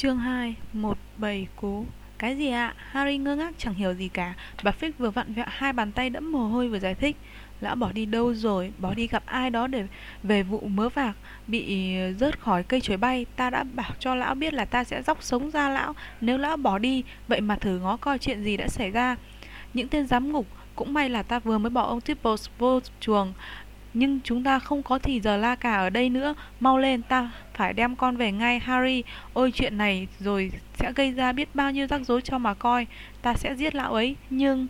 Chương 2 Một bầy cú. Cái gì ạ? Harry ngơ ngác, chẳng hiểu gì cả. Bà Fix vừa vặn vẹo hai bàn tay đẫm mồ hôi vừa giải thích. Lão bỏ đi đâu rồi? Bỏ đi gặp ai đó để về vụ mớ vạc? Bị ờ, rớt khỏi cây chuối bay? Ta đã bảo cho lão biết là ta sẽ dóc sống ra lão. Nếu lão bỏ đi, Vậy mà thử ngó coi chuyện gì đã xảy ra. Những tên giám ngục, Cũng may là ta vừa mới bỏ ông Tipples vô chuồng nhưng chúng ta không có thì giờ la cả ở đây nữa. Mau lên, ta phải đem con về ngay, Harry. Ôi, chuyện này rồi sẽ gây ra biết bao nhiêu rắc rối cho mà coi. Ta sẽ giết lão ấy. Nhưng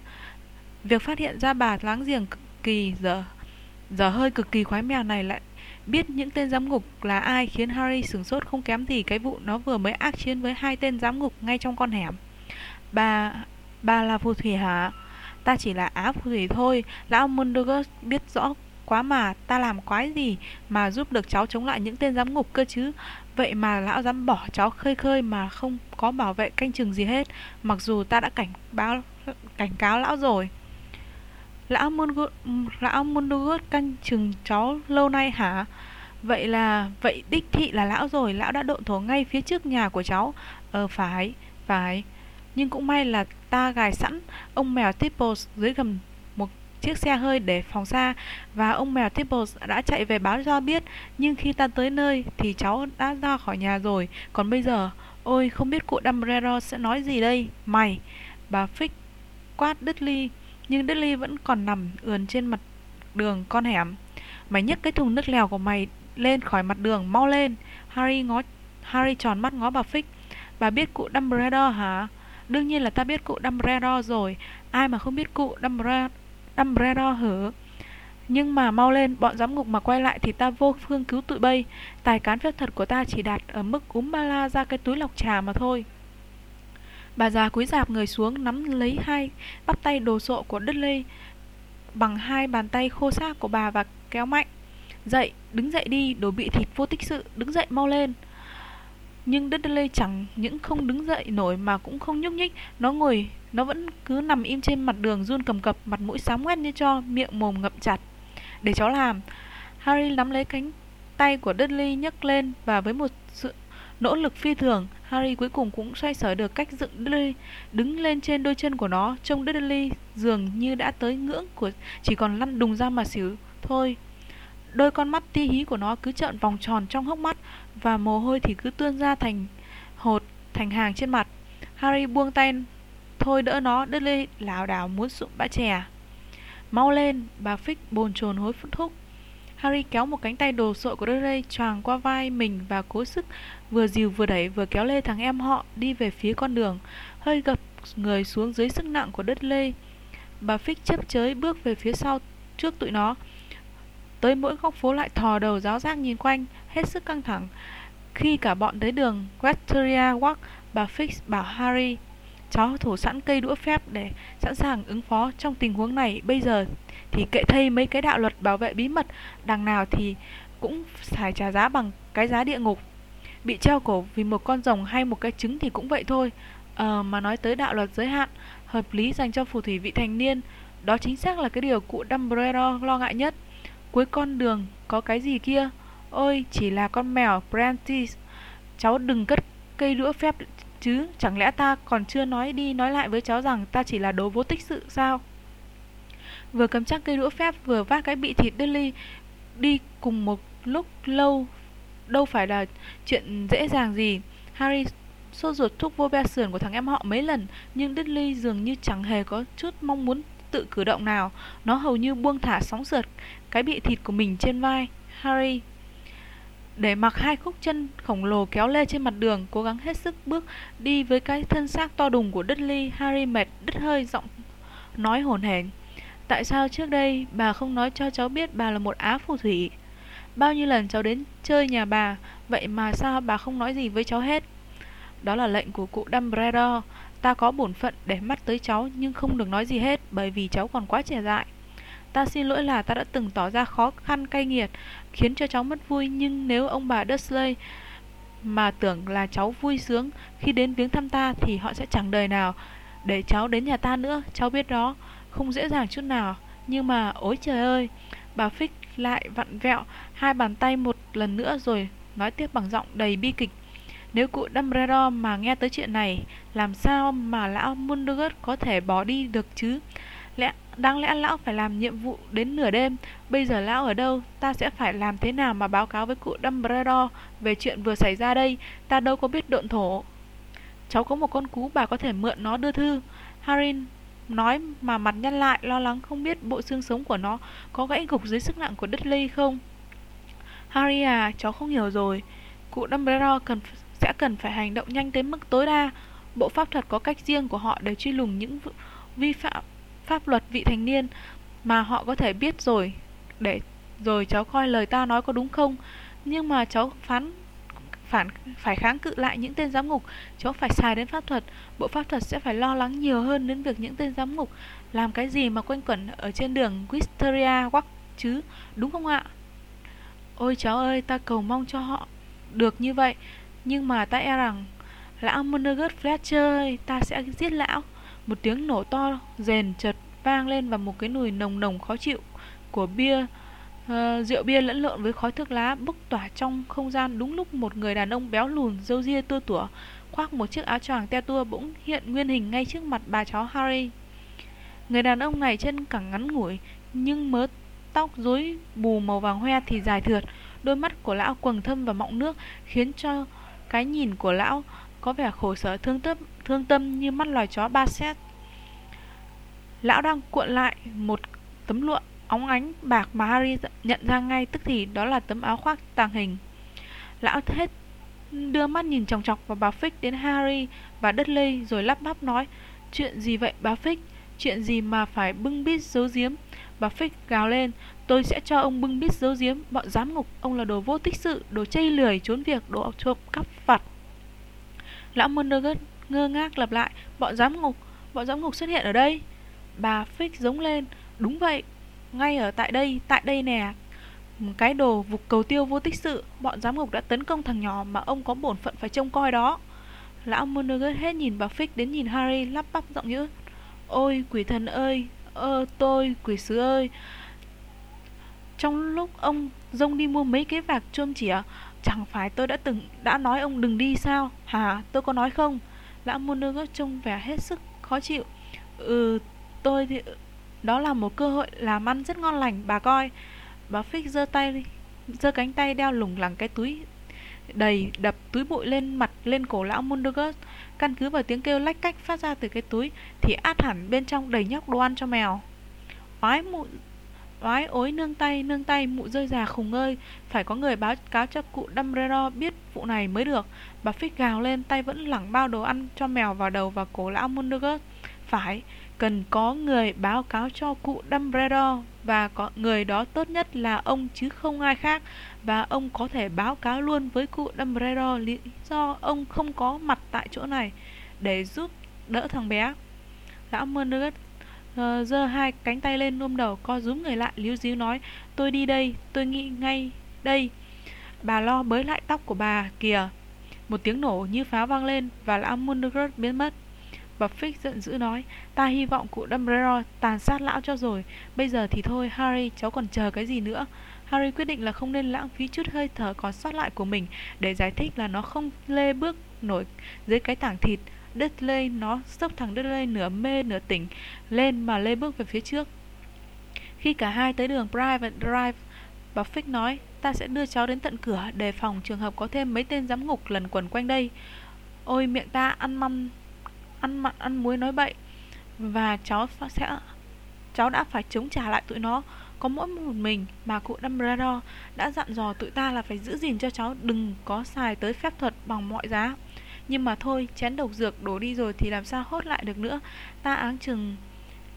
Việc phát hiện ra bà láng giềng cực kỳ giờ Giờ hơi cực kỳ khoái mèo này lại Biết những tên giám ngục là ai Khiến Harry sửng sốt không kém gì Cái vụ nó vừa mới ác chiến với hai tên giám ngục Ngay trong con hẻm. Bà Bà là phù thủy hả? Ta chỉ là á phù thủy thôi. Lão Mundungus biết rõ quá mà, ta làm quái gì mà giúp được cháu chống lại những tên giám ngục cơ chứ? Vậy mà lão dám bỏ cháu khơi khơi mà không có bảo vệ canh chừng gì hết, mặc dù ta đã cảnh báo, cảnh cáo lão rồi. Lão Mungut lão Mundugut canh chừng cháu lâu nay hả? Vậy là, vậy đích thị là lão rồi, lão đã độn thổ ngay phía trước nhà của cháu. Ờ phải phải. Nhưng cũng may là ta gài sẵn ông mèo Tipples dưới gầm chiếc xe hơi để phòng xa và ông mèo Tipples đã chạy về báo cho biết, nhưng khi ta tới nơi thì cháu đã ra khỏi nhà rồi. Còn bây giờ, ôi, không biết cụ Dumbledore sẽ nói gì đây. Mày. Bà Fix quát Dudley, nhưng Dudley vẫn còn nằm ườn trên mặt đường, con hẻm. Mày nhấc cái thùng nước lèo của mày lên khỏi mặt đường, mau lên. Harry ngó, Harry tròn mắt ngó bà Fix bà biết cụ Dumbledore hả? Đương nhiên là ta biết cụ Dumbledore rồi. Ai mà không biết cụ Dumbledore Dumbledore hở nhưng mà mau lên, bọn giám ngục mà quay lại thì ta vô phương cứu tụi bay. Tài cán phép thuật của ta chỉ đạt ở mức úm ba la ra cái túi lọc trà mà thôi. Bà già cúi dạp người xuống nắm lấy hai bắp tay đồ sộ của Dudley bằng hai bàn tay khô xác của bà và kéo mạnh. Dậy, đứng dậy đi, đồ bị thịt vô tích sự, đứng dậy mau lên. Nhưng Dudley chẳng những không đứng dậy nổi mà cũng không nhúc nhích, nó ngồi nó vẫn cứ nằm im trên mặt đường, run cầm cập, Mặt mũi xám ngoét như cho Miệng mồm ngậm chặt. Để cháu làm, Harry nắm lấy cánh tay của Dudley nhấc lên Và với một sự nỗ lực phi thường, Harry cuối cùng cũng xoay sở được cách dựng Dudley Đứng lên trên đôi chân của nó, Trông Dudley dường như đã tới ngưỡng của Chỉ còn lăn đùng ra mà xỉu Thôi. Đôi con mắt ti hí của nó cứ trợn vòng tròn trong hốc mắt Và mồ hôi thì cứ tuôn ra thành hột, Thành hàng trên mặt. Harry buông tay Thôi đỡ nó, đứt lê lảo đảo muốn sụm bã chè. Mau lên, bà Fix bồn chồn hối phút thúc. Harry kéo một cánh tay đồ sộ của Dudley choàng qua vai mình và cố sức vừa dìu vừa đẩy vừa kéo lê thằng em họ đi về phía con đường, hơi gập người xuống dưới sức nặng của Dudley. Bà Fix chấp chới bước về phía sau trước tụi nó. Tới mỗi góc phố lại thò đầu giáo giác nhìn quanh, hết sức căng thẳng. Khi cả bọn tới đường Westeria Walk, bà Fix bảo Harry Cháu thủ sẵn cây đũa phép để sẵn sàng ứng phó trong tình huống này. Bây giờ thì kệ thay mấy cái đạo luật bảo vệ bí mật Đằng nào thì cũng phải trả giá bằng cái giá địa ngục. Bị treo cổ vì một con rồng hay một cái trứng thì cũng vậy thôi. À, mà nói tới đạo luật giới hạn Hợp lý dành cho phù thủy vị thành niên Đó chính xác là cái điều cụ Dumbledore lo ngại nhất. Cuối con đường có cái gì kia? Ôi chỉ là con mèo Prentice. Cháu đừng cất cây đũa phép Chứ, chẳng lẽ ta còn chưa nói đi nói lại với cháu rằng ta chỉ là đồ vô tích sự sao? Vừa cầm chắc cây đũa phép, vừa vác cái bị thịt Dudley đi cùng một lúc lâu, đâu phải là chuyện dễ dàng gì. Harry sốt ruột thúc vô be sườn của thằng em họ mấy lần, nhưng Dudley dường như chẳng hề có chút mong muốn tự cử động nào. Nó hầu như buông thả sóng sượt cái bị thịt của mình trên vai. Harry để mặc hai khúc chân khổng lồ kéo lê trên mặt đường, cố gắng hết sức bước đi với cái thân xác to đùng của Dudley, Harry mệt đứt hơi giọng nói hồn hển. Tại sao trước đây bà không nói cho cháu biết bà là một á phù thủy? Bao nhiêu lần cháu đến chơi nhà bà, vậy mà sao bà không nói gì với cháu hết? Đó là lệnh của cụ Dumbledore. Ta có bổn phận để mắt tới cháu nhưng không được nói gì hết bởi vì cháu còn quá trẻ dại. Ta xin lỗi là ta đã từng tỏ ra khó khăn cay nghiệt Khiến cho cháu mất vui Nhưng nếu ông bà Dursley Mà tưởng là cháu vui sướng Khi đến viếng thăm ta Thì họ sẽ chẳng đời nào Để cháu đến nhà ta nữa Cháu biết đó Không dễ dàng chút nào Nhưng mà ôi trời ơi Bà Fix lại vặn vẹo Hai bàn tay một lần nữa rồi Nói tiếp bằng giọng đầy bi kịch Nếu cụ Dumbledore mà nghe tới chuyện này, làm sao mà lão Mundungus có thể bỏ đi được chứ? Lẽ đáng lẽ lão phải làm nhiệm vụ đến nửa đêm, bây giờ lão ở đâu? Ta sẽ phải làm thế nào mà báo cáo với cụ Dumbledore về chuyện vừa xảy ra đây? Ta đâu có biết độn thổ. Cháu có một con cú bà có thể mượn nó đưa thư. Harry nói mà mặt nhăn lại lo lắng không biết bộ xương sống của nó có gãy gục dưới sức nặng của đất lây không. Harry à, cháu không hiểu rồi. Cụ Dumbledore cần sẽ cần phải hành động nhanh tới mức tối đa. Bộ pháp thuật có cách riêng của họ để truy lùng những vi phạm pháp luật vị thành niên mà họ có thể biết rồi. Để rồi cháu coi lời ta nói có đúng không? Nhưng mà cháu phán phản phải kháng cự lại những tên giám ngục, cháu phải xài đến pháp thuật. Bộ pháp thuật sẽ phải lo lắng nhiều hơn đến việc những tên giám ngục làm cái gì mà quanh quẩn ở trên đường Wisteria Walk chứ, đúng không ạ? Ôi cháu ơi, ta cầu mong cho họ được như vậy, nhưng mà ta e rằng lão Montagut Fletcher ơi, ta sẽ giết lão. Một tiếng nổ to rền chợt vang lên và một cái nùi nồng nồng khó chịu của bia uh, rượu bia lẫn lộn với khói thuốc lá bốc tỏa trong không gian. Đúng lúc một người đàn ông béo lùn râu ria tua tủa khoác một chiếc áo choàng te tua bỗng hiện nguyên hình ngay trước mặt bà cháu Harry. Người đàn ông này chân cẳng ngắn ngủi nhưng mớ tóc rối bù màu vàng hoe thì dài thượt, đôi mắt của lão quầng thâm và mọng nước khiến cho cái nhìn của lão có vẻ khổ sở thương tâm, thương tâm như mắt loài chó ba xét. Lão đang cuộn lại một tấm lụa óng ánh bạc mà Harry nhận ra ngay, tức thì đó là tấm áo khoác tàng hình. Lão hết đưa mắt nhìn chòng chọc vào bà Fix đến Harry và Dudley rồi lắp bắp nói, Chuyện gì vậy, bà Fix? Chuyện gì mà phải bưng bít giấu giếm? Bà Fix gào lên, Tôi sẽ cho ông bưng bít giấu giếm, Bọn giám ngục, Ông là đồ vô tích sự, Đồ chây lười, trốn việc, Đồ trộm cắp vặt Lão Mondergut ngơ ngác lặp lại Bọn giám ngục Bọn giám ngục xuất hiện ở đây. Bà Fix giống lên Đúng vậy ngay ở tại đây, tại đây nè. Cái đồ vục cầu tiêu vô tích sự Bọn giám ngục đã tấn công thằng nhỏ Mà ông có bổn phận phải trông coi đó. Lão Monaghan hết nhìn bà Fix đến nhìn Harry lắp bắp giọng dữ Ôi quỷ thần ơi Ơ tôi quỷ sứ ơi. Trong lúc ông Dông đi mua mấy cái vạc chôm chỉa Chẳng phải tôi đã từng đã nói ông đừng đi sao? Hả tôi có nói không? Lão Monaghan trông vẻ hết sức khó chịu. Ừ tôi thì, đó là một cơ hội làm ăn rất ngon lành, bà coi. Bà Fix giơ tay, giơ cánh tay đeo lủng lẳng cái túi đầy đập túi bụi lên mặt lên cổ lão Mundogus căn cứ vào tiếng kêu lách cách phát ra từ cái túi thì át hẳn bên trong đầy nhóc đồ ăn cho mèo. Oái mụ oái, ối, nương tay nương tay, mụ rơi già khùng ơi. Phải có người báo cáo cho cụ Dumbledore biết vụ này mới được. Bà Phích gào lên, tay vẫn lẳng bao đồ ăn cho mèo vào đầu và cổ lão Mundogus phải, cần có người báo cáo cho cụ Dumbledore và có người đó tốt nhất là ông chứ không ai khác. Và ông có thể báo cáo luôn với cụ Dumbledore lý do ông không có mặt tại chỗ này để giúp đỡ thằng bé. Lão Murdoch Ờ, giơ hai cánh tay lên ôm đầu, co rúm người lại, líu díu nói, tôi đi đây, tôi nghĩ ngay đây. Bà lo bới lại tóc của bà kìa. Một tiếng nổ như pháo vang lên và lão Murdoch biến mất. Buffett Fix giận dữ nói, Ta hy vọng cụ Dumbledore tàn sát lão cho rồi. Bây giờ thì thôi, Harry, cháu còn chờ cái gì nữa? Harry quyết định là không nên lãng phí chút hơi thở còn sót lại của mình Để giải thích là nó không lê bước nổi dưới cái tảng thịt đất lê nó sốc thằng lê nửa mê, nửa tỉnh Lên mà lê bước về phía trước. Khi cả hai tới đường Private Drive, Bà Fix nói, Ta sẽ đưa cháu đến tận cửa Đề phòng trường hợp có thêm mấy tên giám ngục lần quần quanh đây. Ôi miệng ta, ăn măm, ăn mặn, ăn muối nói bậy. Và cháu sẽ, cháu đã phải chống trả lại tụi nó. Có mỗi một mình mà cụ Dumbledore đã dặn dò tụi ta là phải giữ gìn cho cháu, đừng có xài tới phép thuật bằng mọi giá nhưng mà thôi chén độc dược đổ đi rồi thì làm sao hốt lại được nữa? Ta áng chừng.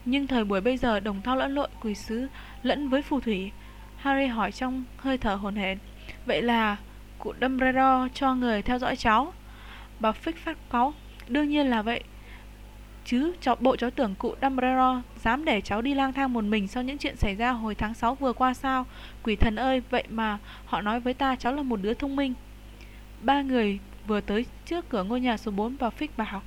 Nhưng thời buổi bây giờ đồng thao lẫn lộn quỷ sứ lẫn với phù thủy. Harry hỏi trong hơi thở hồn hển. Vậy là cụ Dumbledore cho người theo dõi cháu? Bà Fix phát cáu. Đương nhiên là vậy. Chứ cháu bộ cháu tưởng cụ Dumbledore dám để cháu đi lang thang một mình sau những chuyện xảy ra hồi tháng 6 vừa qua sao? Quỷ thần ơi, vậy mà họ nói với ta cháu là một đứa thông minh. Ba người vừa tới trước cửa ngôi nhà số 4 và Fix bảo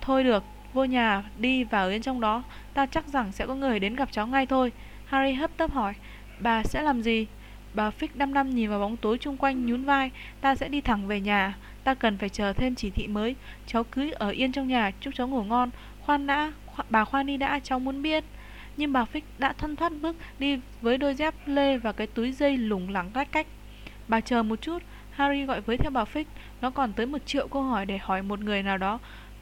Thôi được, vô nhà đi vào yên trong đó, ta chắc rằng sẽ có người đến gặp cháu ngay thôi. Harry hấp tấp hỏi, bà sẽ làm gì? Bà Fix năm năm nhìn vào bóng tối chung quanh nhún vai. Ta sẽ đi thẳng về nhà Ta cần phải chờ thêm chỉ thị mới. Cháu cứ ở yên trong nhà chúc cháu ngủ ngon. Khoan đã, kho bà khoan đi đã cháu muốn biết. Nhưng bà Fix đã thân thoát bước đi với đôi dép lê và cái túi dây lủng lẳng lách cách. Bà chờ một chút Harry gọi với theo bà Fix Nó còn tới một triệu câu hỏi để hỏi một người nào đó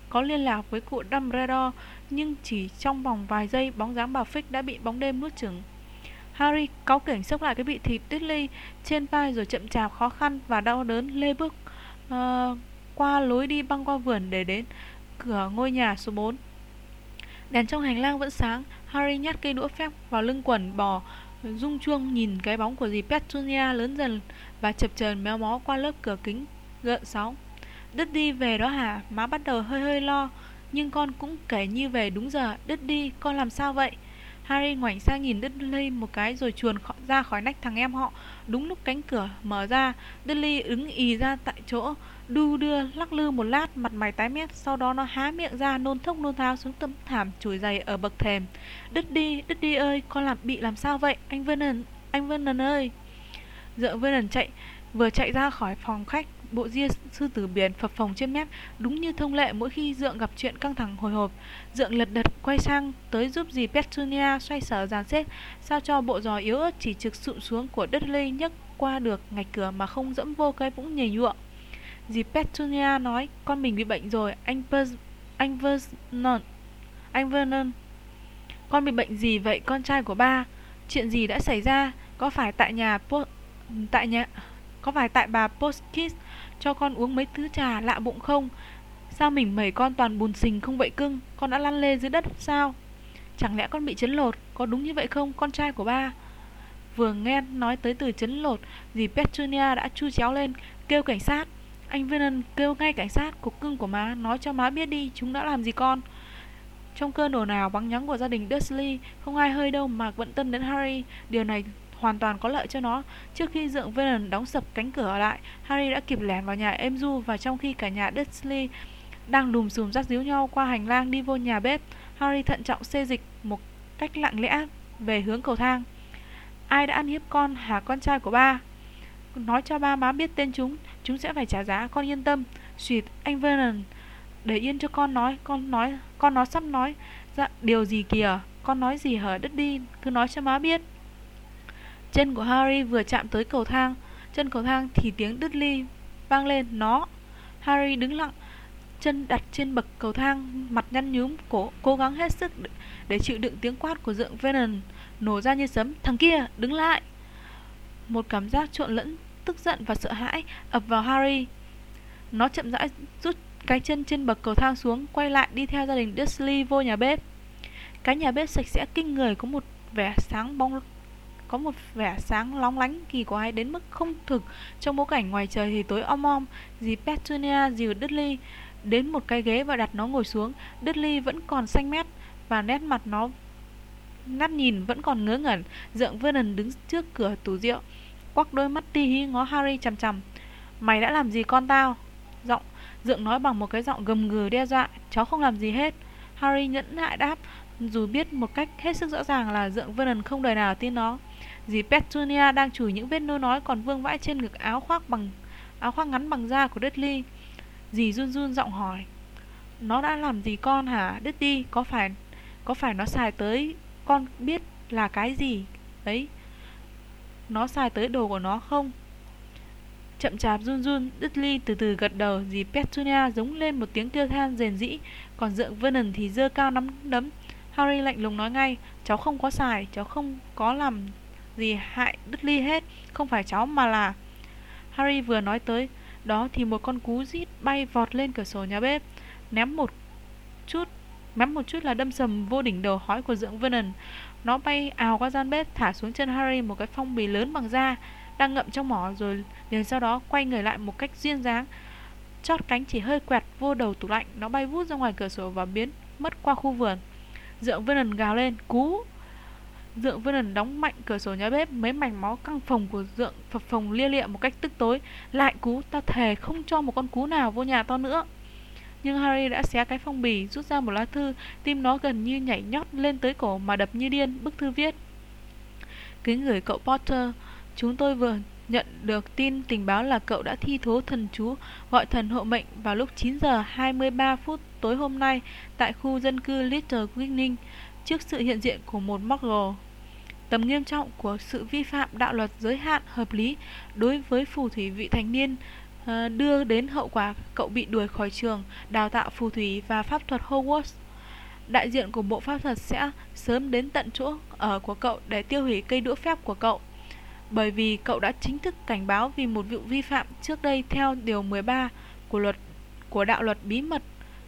Có liên lạc với cụ Dumbledore Nhưng chỉ trong vòng vài giây Bóng dáng bà Fix đã bị bóng đêm nuốt chửng Harry cáu kỉnh xốc lại cái bị thịt tuyết ly trên vai rồi chậm chạp khó khăn và đau đớn lê bước uh, qua lối đi băng qua vườn để đến cửa ngôi nhà số 4. Đèn trong hành lang vẫn sáng, Harry nhát cây đũa phép vào lưng quần bò, rung chuông nhìn cái bóng của dì Petunia lớn dần và chập chờn méo mó qua lớp cửa kính gợn sóng. Đứt đi về đó hả? Má bắt đầu hơi hơi lo, nhưng con cũng kể như về đúng giờ. Đứt đi, con làm sao vậy? Harry ngoảnh sang nhìn Dudley một cái rồi chuồn ra khỏi nách thằng em họ. Đúng lúc cánh cửa mở ra, Dudley ứng ì ra tại chỗ, đu đưa lắc lư một lát, mặt mày tái mét, sau đó nó há miệng ra nôn thốc nôn tháo xuống tấm thảm chùi dày ở bậc thềm. Đứt đi, đứt đi ơi, con làm bị làm sao vậy? Anh Vernon, anh Vernon ơi. Dượng lần chạy, vừa chạy ra khỏi phòng khách bộ ria sư tử biển phập phồng trên mép đúng như thông lệ mỗi khi dượng gặp chuyện căng thẳng hồi hộp. Dượng lật đật quay sang tới giúp dì petunia xoay sở dàn xếp sao cho bộ giò yếu ớt chỉ trực sụm xuống của đất lây nhấc qua được ngạch cửa mà không dẫm vô cái vũng nhầy nhụa. dì petunia nói con mình bị bệnh rồi anh Pers anh vernon anh vernon con bị bệnh gì vậy con trai của ba? Chuyện gì đã xảy ra? Có phải tại nhà tại nhà có phải tại bà Poskis cho con uống mấy thứ trà lạ bụng không? Sao mình mẩy con toàn bùn xình không vậy cưng? Con đã lăn lê dưới đất sao? Chẳng lẽ con bị chấn lột? Có đúng như vậy không, con trai của ba? Vừa nghe nói tới từ chấn lột, dì Petunia đã chu chéo lên, kêu cảnh sát. Anh Vernon kêu ngay cảnh sát, cục cưng của má, nói cho má biết đi, chúng đã làm gì con. Trong cơn ồn ào vắng nhắng của gia đình Dursley, không ai hơi đâu mà bận tâm đến Harry. Điều này hoàn toàn có lợi cho nó. Trước khi dượng Vernon đóng sập cánh cửa lại, Harry đã kịp lẻn vào nhà Emju và trong khi cả nhà Dursley đang lùm xùm rắc díu nhau qua hành lang đi vô nhà bếp, Harry thận trọng xê dịch một cách lặng lẽ về hướng cầu thang. Ai đã ăn hiếp con hả con trai của ba? Nói cho ba má biết tên chúng, chúng sẽ phải trả giá, con yên tâm. Xuyệt, anh Vernon, để yên cho con nói, con nói, con nó sắp nói. Dạ, điều gì kìa, con nói gì hở đất đi, cứ nói cho má biết. Chân của Harry vừa chạm tới cầu thang, chân cầu thang thì tiếng đứt ly vang lên, nó. Harry đứng lặng, chân đặt trên bậc cầu thang, mặt nhăn nhúm, cố, cố gắng hết sức để chịu đựng tiếng quát của dượng Venom nổ ra như sấm. Thằng kia, đứng lại! Một cảm giác trộn lẫn, tức giận và sợ hãi ập vào Harry. Nó chậm rãi rút cái chân trên bậc cầu thang xuống, quay lại đi theo gia đình Dursley vô nhà bếp. Cái nhà bếp sạch sẽ kinh người có một vẻ sáng bóng có một vẻ sáng lóng lánh, kỳ quái đến mức không thực. Trong bối cảnh ngoài trời thì tối om om dì Petunia dìu Dudley đến một cái ghế và đặt nó ngồi xuống. Dudley vẫn còn xanh mét và nét mặt nó nát nhìn vẫn còn ngớ ngẩn. Dượng Vernon đứng trước cửa tủ rượu, quắc đôi mắt ti hí ngó Harry chằm chằm. Mày đã làm gì con tao? Giọng, dượng nói bằng một cái giọng gầm gừ đe dọa. Cháu không làm gì hết. Harry nhẫn nại đáp. Dù biết một cách hết sức rõ ràng là dượng Vernon không đời nào tin nó. Dì Petunia đang chùi những vết nô nói còn vương vãi trên ngực áo khoác bằng áo khoác ngắn bằng da của Dudley. Dì run run giọng hỏi: "Nó đã làm gì con hả? Dudley, có phải có phải nó xài tới con biết là cái gì đấy? Nó xài tới đồ của nó không?" Chậm chạp run run, Dudley từ từ gật đầu, dì Petunia giống lên một tiếng kêu than rền rĩ, còn dượng Vernon thì dơ cao nắm đấm. Harry lạnh lùng nói ngay, cháu không có xài, cháu không có làm gì hại Dudley hết? Không phải cháu mà là Harry vừa nói tới, Đó thì một con cú rít bay vọt lên cửa sổ nhà bếp, Ném một chút, Ném một chút là đâm sầm vô đỉnh đầu hói của dưỡng Vernon. Nó bay ào qua gian bếp, Thả xuống chân Harry một cái phong bì lớn bằng da, Đang ngậm trong mỏ rồi liền sau đó quay người lại một cách duyên dáng. Chót cánh chỉ hơi quẹt vô đầu tủ lạnh, Nó bay vút ra ngoài cửa sổ và biến mất qua khu vườn. Dưỡng Vernon gào lên, Cú Dượng Vernon đóng mạnh cửa sổ nhà bếp Mấy mảnh máu căng phòng của Dượng phập phồng lia lịa một cách tức tối. Lại cú, ta thề không cho một con cú nào vô nhà to nữa. Nhưng Harry đã xé cái phong bì Rút ra một lá thư. Tim nó gần như nhảy nhót lên tới cổ mà đập như điên Bức thư viết. Kính gửi cậu Potter Chúng tôi vừa nhận được tin tình báo là cậu đã thi thố thần chú gọi thần hộ mệnh vào lúc 9 giờ 23 phút tối hôm nay tại khu dân cư Little Greening trước sự hiện diện của một Muggle. Tầm nghiêm trọng của sự vi phạm đạo luật giới hạn hợp lý đối với phù thủy vị thành niên ờ, đưa đến hậu quả cậu bị đuổi khỏi trường, đào tạo phù thủy và pháp thuật Hogwarts. Đại diện của bộ pháp thuật sẽ sớm đến tận chỗ ở của cậu để tiêu hủy cây đũa phép của cậu. Bởi vì cậu đã chính thức cảnh báo vì một vụ vi phạm trước đây theo điều 13 của luật, của đạo luật bí mật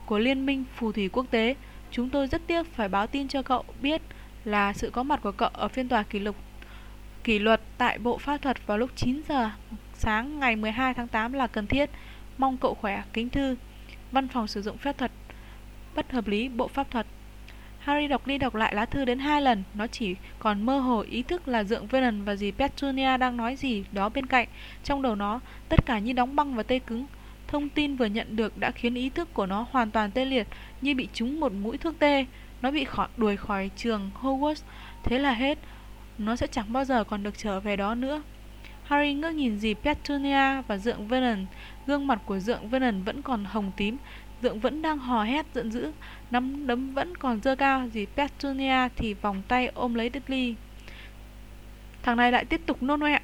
của Liên minh Phù thủy quốc tế. Chúng tôi rất tiếc phải báo tin cho cậu biết là sự có mặt của cậu ở phiên tòa kỷ lục kỷ luật tại Bộ Pháp thuật vào lúc 9 giờ sáng ngày 12 tháng 8 là cần thiết. Mong cậu khỏe, kính thư. Văn phòng sử dụng phép thuật bất hợp lý Bộ Pháp thuật. Harry đọc đi đọc lại lá thư đến hai lần, nó chỉ còn mơ hồ ý thức là dượng Vernon và dì Petunia đang nói gì đó bên cạnh. Trong đầu nó, tất cả như đóng băng và tê cứng. Thông tin vừa nhận được đã khiến ý thức của nó hoàn toàn tê liệt, như bị trúng một mũi thuốc tê. Nó bị khỏi, đuổi khỏi trường Hogwarts, thế là hết. Nó sẽ chẳng bao giờ còn được trở về đó nữa. Harry ngước nhìn dì Petunia và dượng Vernon. Gương mặt của dượng Vernon vẫn còn hồng tím, dượng vẫn đang hò hét giận dữ, nắm đấm vẫn còn dơ cao, dì Petunia thì vòng tay ôm lấy Dudley. Thằng này lại tiếp tục nôn ọe.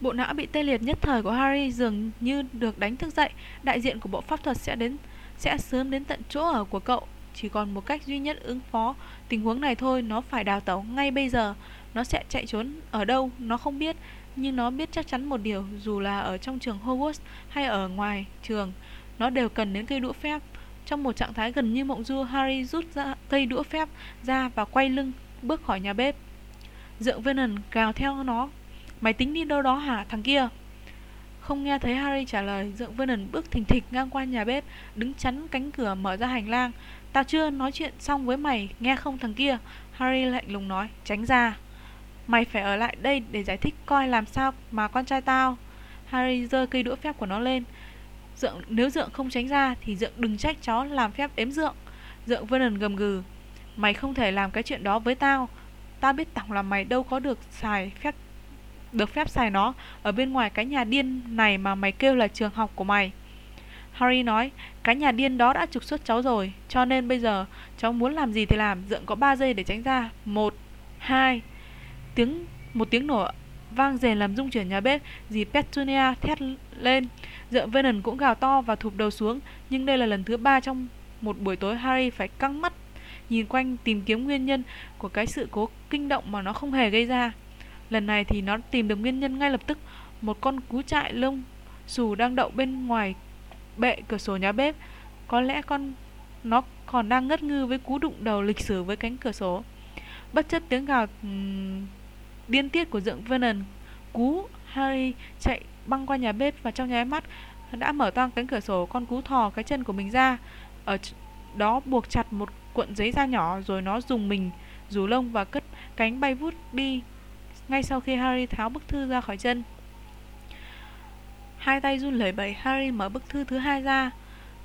Bộ não bị tê liệt nhất thời của Harry dường như được đánh thức dậy, đại diện của bộ pháp thuật sẽ đến sẽ sớm đến tận chỗ ở của cậu. Chỉ còn một cách duy nhất ứng phó tình huống này thôi, nó phải đào tẩu ngay bây giờ. Nó sẽ chạy trốn ở đâu, nó không biết, nhưng nó biết chắc chắn một điều, dù là ở trong trường Hogwarts hay ở ngoài trường, nó đều cần đến cây đũa phép. Trong một trạng thái gần như mộng du, Harry rút ra cây đũa phép ra và quay lưng bước khỏi nhà bếp. Dượng Vernon gào theo nó Mày tính đi đâu đó hả thằng kia Không nghe thấy Harry trả lời Dượng Vernon bước thình thịch ngang qua nhà bếp Đứng chắn cánh cửa mở ra hành lang Tao chưa nói chuyện xong với mày Nghe không thằng kia? Harry lạnh lùng nói Tránh ra. Mày phải ở lại đây để giải thích coi làm sao mà con trai tao. Harry giơ cây đũa phép của nó lên. Dượng, Nếu Dượng không tránh ra Thì Dượng đừng trách chó làm phép ếm Dượng. Dượng Vernon gầm gừ Mày không thể làm cái chuyện đó với tao. Tao biết tỏng là mày đâu có được xài phép được phép xài nó. Ở bên ngoài cái nhà điên này mà mày kêu là trường học của mày. Harry nói, cái nhà điên đó đã trục xuất cháu rồi, cho nên bây giờ cháu muốn làm gì thì làm, dượng có 3 giây để tránh ra. Một, hai, tiếng một tiếng nổ vang rền làm rung chuyển nhà bếp, dì Petunia thét lên. Dượng Vernon cũng gào to và thụp đầu xuống, nhưng đây là lần thứ ba trong một buổi tối Harry phải căng mắt nhìn quanh tìm kiếm nguyên nhân của cái sự cố kinh động mà nó không hề gây ra. Lần này thì nó tìm được nguyên nhân ngay lập tức Một con cú trại lông xù đang đậu bên ngoài bệ cửa sổ nhà bếp Có lẽ con nó còn đang ngất ngư với cú đụng đầu lịch sử với cánh cửa sổ Bất chấp tiếng gào um, điên tiết của dượng Vernon Cú Harry chạy băng qua nhà bếp và trong nháy mắt đã mở toang cánh cửa sổ con cú thò cái chân của mình ra ở đó buộc chặt một cuộn giấy da nhỏ rồi nó dùng mình rủ lông và cất cánh bay vút đi ngay sau khi Harry tháo bức thư ra khỏi chân. Hai tay run lẩy bẩy, Harry mở bức thư thứ hai ra.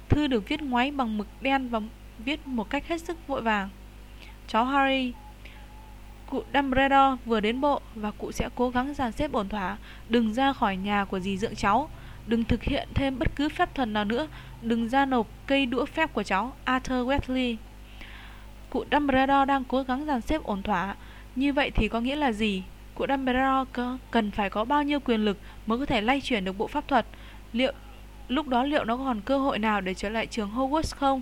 Thư được viết ngoáy bằng mực đen và viết một cách hết sức vội vàng. Cháu Harry, cụ Dumbledore vừa đến bộ và cụ sẽ cố gắng dàn xếp ổn thỏa, đừng ra khỏi nhà của dì dưỡng cháu, đừng thực hiện thêm bất cứ phép thuật nào nữa, đừng ra nộp cây đũa phép của cháu, Arthur Weasley. Cụ Dumbledore đang cố gắng dàn xếp ổn thỏa, như vậy thì có nghĩa là gì? Của Dumbledore cần phải có bao nhiêu quyền lực mới có thể lay chuyển được bộ pháp thuật? Liệu, lúc đó liệu nó còn cơ hội nào để trở lại trường Hogwarts không?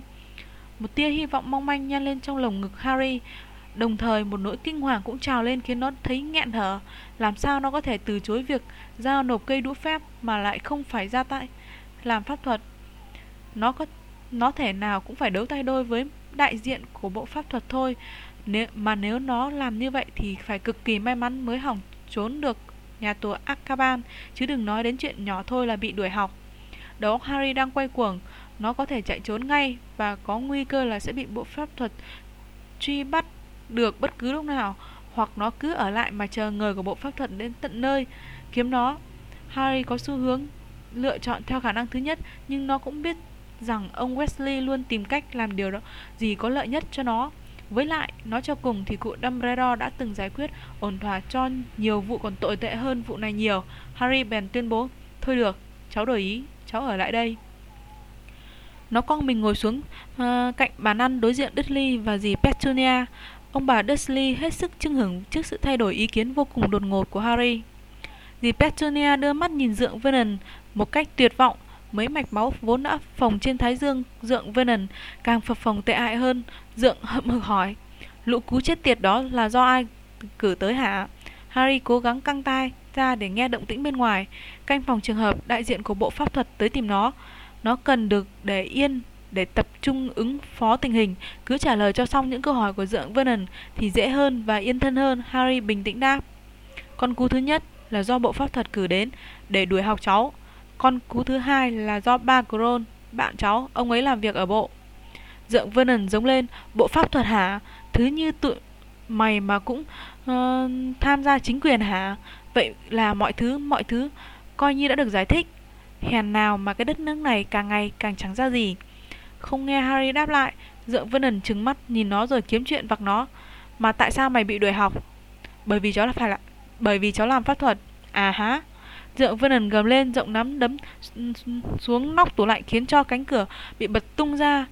Một tia hy vọng mong manh nhăn lên trong lồng ngực Harry. Đồng thời, một nỗi kinh hoàng cũng trào lên khiến nó thấy nghẹn thở. Làm sao nó có thể từ chối việc giao nộp cây đũa phép mà lại không phải ra tay, làm pháp thuật? Nó có, nó thể nào cũng phải đấu tay đôi với đại diện của bộ pháp thuật thôi nếu, mà nếu nó làm như vậy thì phải cực kỳ may mắn mới hỏng trốn được nhà tù Akaban chứ đừng nói đến chuyện nhỏ thôi là bị đuổi học. Đó Harry đang quay cuồng, nó có thể chạy trốn ngay và có nguy cơ là sẽ bị bộ pháp thuật truy bắt được bất cứ lúc nào hoặc nó cứ ở lại mà chờ người của bộ pháp thuật đến tận nơi kiếm nó. Harry có xu hướng lựa chọn theo khả năng thứ nhất nhưng nó cũng biết rằng ông Wesley luôn tìm cách làm điều đó gì có lợi nhất cho nó với lại, nói cho cùng thì cụ Dumbledore đã từng giải quyết ổn thỏa cho nhiều vụ còn tồi tệ hơn vụ này nhiều. Harry bèn tuyên bố, thôi được, cháu đổi ý, cháu ở lại đây. Nó con mình ngồi xuống uh, cạnh bàn ăn đối diện Dudley và dì Petunia. Ông bà Dudley hết sức chưng hưởng trước sự thay đổi ý kiến vô cùng đột ngột của Harry. Dì Petunia đưa mắt nhìn dượng Vernon một cách tuyệt vọng. Mấy mạch máu vốn đã phồng trên thái dương dượng Vernon càng phập phồng tệ hại hơn. Dượng hậm hực hỏi, lũ cú chết tiệt đó là do ai cử tới hả? Harry cố gắng căng tai ra để nghe động tĩnh bên ngoài. Canh phòng trường hợp đại diện của bộ pháp thuật tới tìm nó. Nó cần được để yên để tập trung ứng phó tình hình, cứ trả lời cho xong những câu hỏi của dượng Vernon thì dễ hơn và yên thân hơn, Harry bình tĩnh đáp. Con cú thứ nhất là do bộ pháp thuật cử đến để đuổi học cháu. Con cú thứ hai là do ba Cron, bạn cháu, ông ấy làm việc ở bộ. Dượng Vernon giống lên, bộ pháp thuật hả? Thứ như tụi mày mà cũng uh, tham gia chính quyền hả? Vậy là mọi thứ, mọi thứ coi như đã được giải thích. Hèn nào mà cái đất nước này càng ngày càng trắng ra gì. Không nghe Harry đáp lại, Dượng Vernon trừng mắt nhìn nó rồi kiếm chuyện vặc nó. Mà tại sao mày bị đuổi học? Bởi vì cháu là phải là bởi vì cháu làm pháp thuật. À há. Dượng Vernon gầm lên rộng nắm đấm xuống nóc tủ lạnh khiến cho cánh cửa bị bật tung ra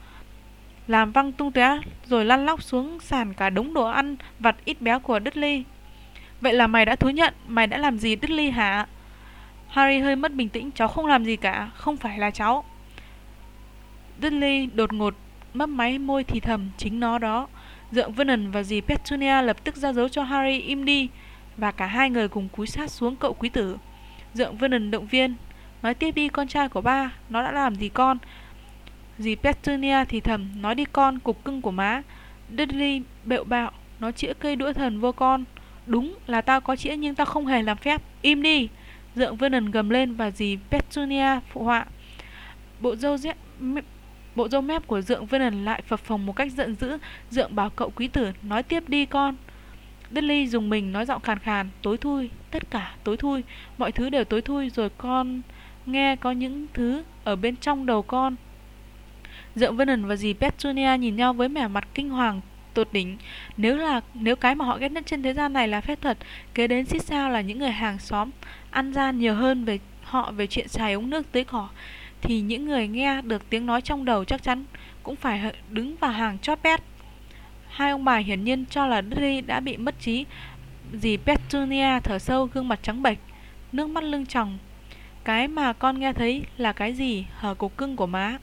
làm văng tung tóe rồi lăn lóc xuống sàn cả đống đồ ăn vặt ít béo của Dudley. Vậy là mày đã thú nhận, mày đã làm gì Dudley hả? Harry hơi mất bình tĩnh, cháu không làm gì cả, không phải là cháu. Dudley đột ngột mấp máy môi thì thầm chính nó đó. Dượng Vernon và dì Petunia lập tức ra dấu cho Harry im đi và cả hai người cùng cúi sát xuống cậu quý tử. Dượng Vernon động viên, nói tiếp đi con trai của ba, nó đã làm gì con? Dì Petunia thì thầm, nói đi con, cục cưng của má. Dudley bệu bạo, nó chĩa cây đũa thần vô con. Đúng là tao có chĩa nhưng tao không hề làm phép, im đi. Dượng Vernon gầm lên và dì Petunia phụ họa. Bộ dâu dép Bộ râu mép của Dượng Vernon lại phập phồng một cách giận dữ. Dượng bảo cậu quý tử nói tiếp đi con. Billy dùng mình nói giọng khàn khàn, tối thui, tất cả tối thui, mọi thứ đều tối thui rồi con nghe có những thứ ở bên trong đầu con. Dượng Vernon và dì Petunia nhìn nhau với vẻ mặt kinh hoàng tột đỉnh. Nếu là nếu cái mà họ ghét nhất trên thế gian này là phép thuật, kế đến xích sao là những người hàng xóm ăn gian nhiều hơn về họ về chuyện xài ống nước tưới cỏ thì những người nghe được tiếng nói trong đầu chắc chắn cũng phải đứng vào hàng chót pet. Hai ông bà hiển nhiên cho là Dudley đã bị mất trí. Dì Petunia thở sâu gương mặt trắng bệch, nước mắt lưng tròng. Cái mà con nghe thấy là cái gì hở cục cưng của má.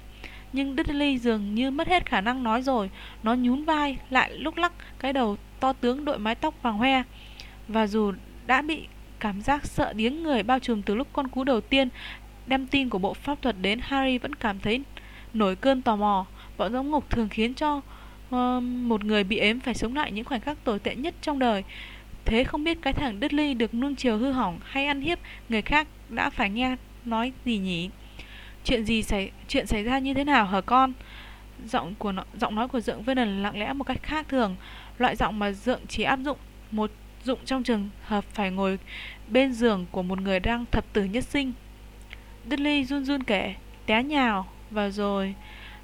Nhưng Dudley dường như mất hết khả năng nói rồi, nó nhún vai lại lúc lắc cái đầu to tướng đội mái tóc vàng hoe. Và dù đã bị cảm giác sợ điếng người bao trùm từ lúc con cú đầu tiên đem tin của bộ pháp thuật đến Harry vẫn cảm thấy nổi cơn tò mò. Bọn giống ngục thường khiến cho một người bị ếm phải sống lại những khoảnh khắc tồi tệ nhất trong đời. Thế không biết cái thằng Dudley được nuông chiều hư hỏng hay ăn hiếp người khác đã phải nghe nói gì nhỉ? Chuyện gì xảy chuyện xảy ra như thế nào hả con? Giọng của nó, giọng nói của Dượng Vernon lặng lẽ một cách khác thường, loại giọng mà Dượng chỉ áp dụng một dụng trong trường hợp phải ngồi bên giường của một người đang thập tử nhất sinh. Dudley run run kể, té nhào, và rồi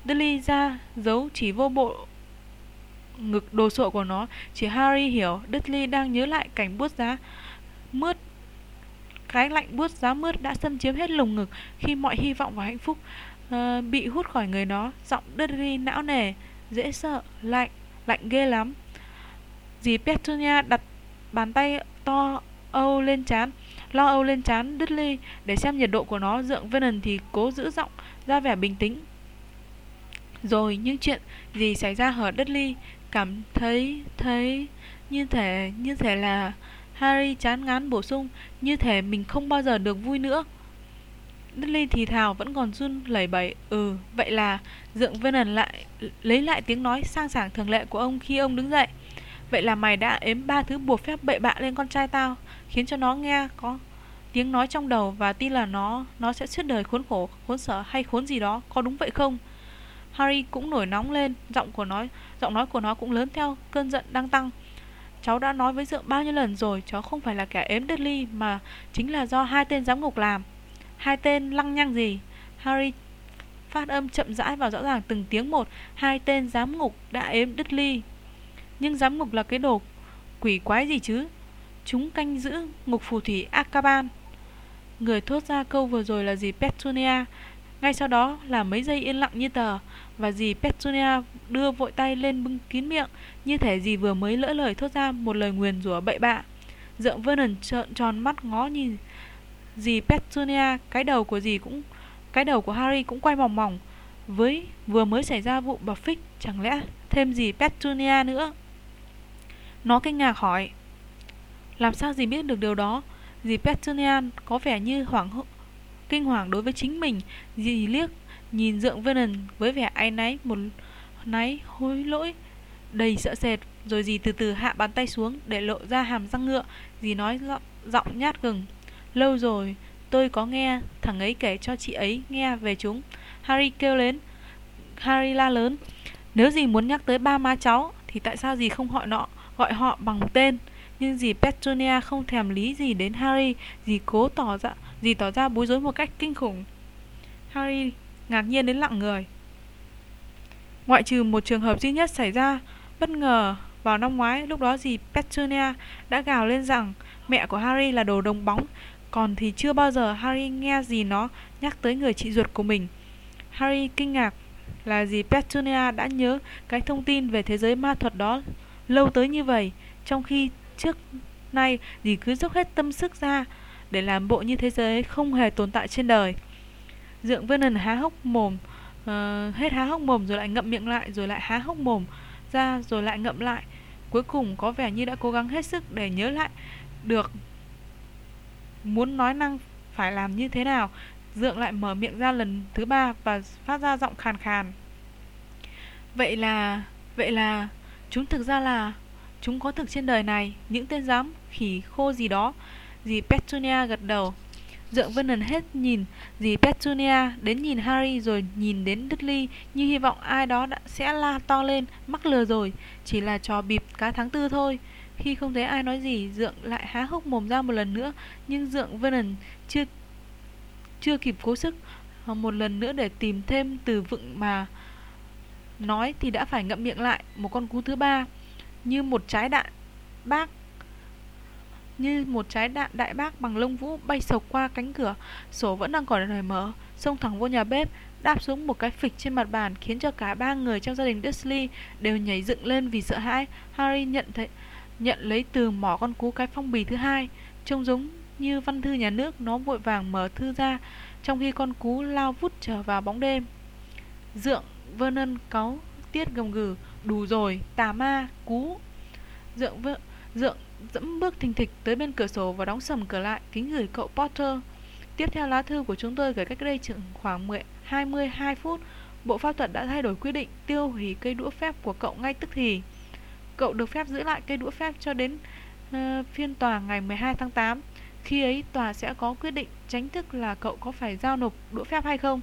Dudley ra giấu chỉ vô bộ ngực đồ sộ của nó. Chỉ Harry hiểu Dudley đang nhớ lại cảnh buốt giá mướt cái lạnh buốt giá mướt đã xâm chiếm hết lồng ngực khi mọi hy vọng và hạnh phúc uh, bị hút khỏi người nó. Giọng Dudley não nề, dễ sợ, lạnh, lạnh ghê lắm. Dì Petunia đặt bàn tay to âu lên chán lo âu lên chán Dudley để xem nhiệt độ của nó. Dượng Vernon thì cố giữ giọng ra vẻ bình tĩnh. Rồi những chuyện gì xảy ra hở Dudley cảm thấy thấy như thể như thể là Harry chán ngán bổ sung như thể mình không bao giờ được vui nữa. Dudley thì thào vẫn còn run lẩy bẩy. Ừ, vậy là Dượng Vernon lại lấy lại tiếng nói sang sảng thường lệ của ông khi ông đứng dậy. Vậy là mày đã ếm ba thứ buộc phép bậy bạ lên con trai tao khiến cho nó nghe có tiếng nói trong đầu và tin là nó nó sẽ suốt đời khốn khổ, khốn sở hay khốn gì đó, có đúng vậy không? Harry cũng nổi nóng lên, giọng của nó, giọng nói của nó cũng lớn theo cơn giận đang tăng. Cháu đã nói với Dượng bao nhiêu lần rồi, cháu không phải là kẻ ếm Dudley mà chính là do hai tên giám ngục làm. Hai tên lăng nhăng gì? Harry phát âm chậm rãi và rõ ràng từng tiếng một, hai tên giám ngục đã ếm Dudley. Nhưng giám ngục là cái đồ quỷ quái gì chứ? Chúng canh giữ ngục phù thủy Akaban. Người thốt ra câu vừa rồi là gì? Petunia. Ngay sau đó là mấy giây yên lặng như tờ và dì Petunia đưa vội tay lên bưng kín miệng như thể dì vừa mới lỡ lời thốt ra một lời nguyền rủa bậy bạ. Dượng Vernon trợn tròn mắt ngó nhìn dì Petunia, cái đầu của dì cũng cái đầu của Harry cũng quay mỏng mỏng với vừa mới xảy ra vụ bọc phích chẳng lẽ thêm gì Petunia nữa. Nó kinh ngạc hỏi Làm sao dì biết được điều đó Dì Petunia có vẻ như hoảng hốt kinh hoàng đối với chính mình. Dì liếc nhìn dượng Vernon với vẻ áy náy một náy hối lỗi đầy sợ sệt. Rồi dì từ từ hạ bàn tay xuống để lộ ra hàm răng ngựa. Dì nói giọng, giọng nhát gừng lâu rồi tôi có nghe thằng ấy kể cho chị ấy nghe về chúng. Harry kêu lên harry la lớn nếu dì muốn nhắc tới ba má cháu thì tại sao dì không gọi nọ gọi họ bằng tên? Nhưng dì Petunia không thèm lý gì đến Harry, dì cố tỏ ra, dì tỏ ra bối rối một cách kinh khủng. Harry ngạc nhiên đến lặng người. Ngoại trừ một trường hợp duy nhất xảy ra, bất ngờ vào năm ngoái, lúc đó dì Petunia đã gào lên rằng mẹ của Harry là đồ đồng bóng, còn thì chưa bao giờ Harry nghe gì nó nhắc tới người chị ruột của mình. Harry kinh ngạc là dì Petunia đã nhớ cái thông tin về thế giới ma thuật đó lâu tới như vậy, trong khi trước nay dì cứ dốc hết tâm sức ra để làm bộ như thế giới không hề tồn tại trên đời. Dượng Vernon há hốc mồm, uh, hết há hốc mồm rồi lại ngậm miệng lại, rồi lại há hốc mồm ra rồi lại ngậm lại. Cuối cùng có vẻ như đã cố gắng hết sức để nhớ lại được muốn nói năng phải làm như thế nào. Dượng lại mở miệng ra lần thứ ba và phát ra giọng khàn khàn. Vậy là, vậy là, chúng thực ra là, chúng có thực trên đời này, những tên giám khỉ khô gì đó. Dì Petunia gật đầu. Dượng Vernon hết nhìn. Dì Petunia đến nhìn Harry rồi nhìn đến Dudley như hy vọng ai đó đã sẽ la to lên mắc lừa rồi, chỉ là trò bịp cá tháng tư thôi. Khi không thấy ai nói gì, Dượng lại há hốc mồm ra một lần nữa, nhưng Dượng Vernon chưa chưa kịp cố sức. Ờ, một lần nữa để tìm thêm từ vựng mà nói thì đã phải ngậm miệng lại một con cú thứ ba. Như một trái đạn. Bác như một trái đạn đại bác bằng lông vũ bay sộc qua cánh cửa, sổ vẫn đang còn đời mở xông thẳng vô nhà bếp, đáp xuống một cái phịch trên mặt bàn khiến cho cả ba người trong gia đình Dursley đều nhảy dựng lên vì sợ hãi. Harry nhận thấy, nhận lấy từ mỏ con cú cái phong bì thứ hai, trông giống như văn thư nhà nước nó vội vàng mở thư ra trong khi con cú lao vút trở vào bóng đêm. Dượng vernon cáu tiết gầm gừ, đủ rồi, tà ma, cú. Dượng dượng dẫm bước thình thịch tới bên cửa sổ và đóng sầm cửa lại kính gửi cậu Potter. Tiếp theo lá thư của chúng tôi gửi cách đây chừng khoảng 10, 22 phút. Bộ pháp thuật đã thay đổi quyết định tiêu hủy cây đũa phép của cậu ngay tức thì. Cậu được phép giữ lại cây đũa phép cho đến uh, phiên tòa ngày 12 tháng 8. Khi ấy, tòa sẽ có quyết định tránh thức là cậu có phải giao nộp đũa phép hay không.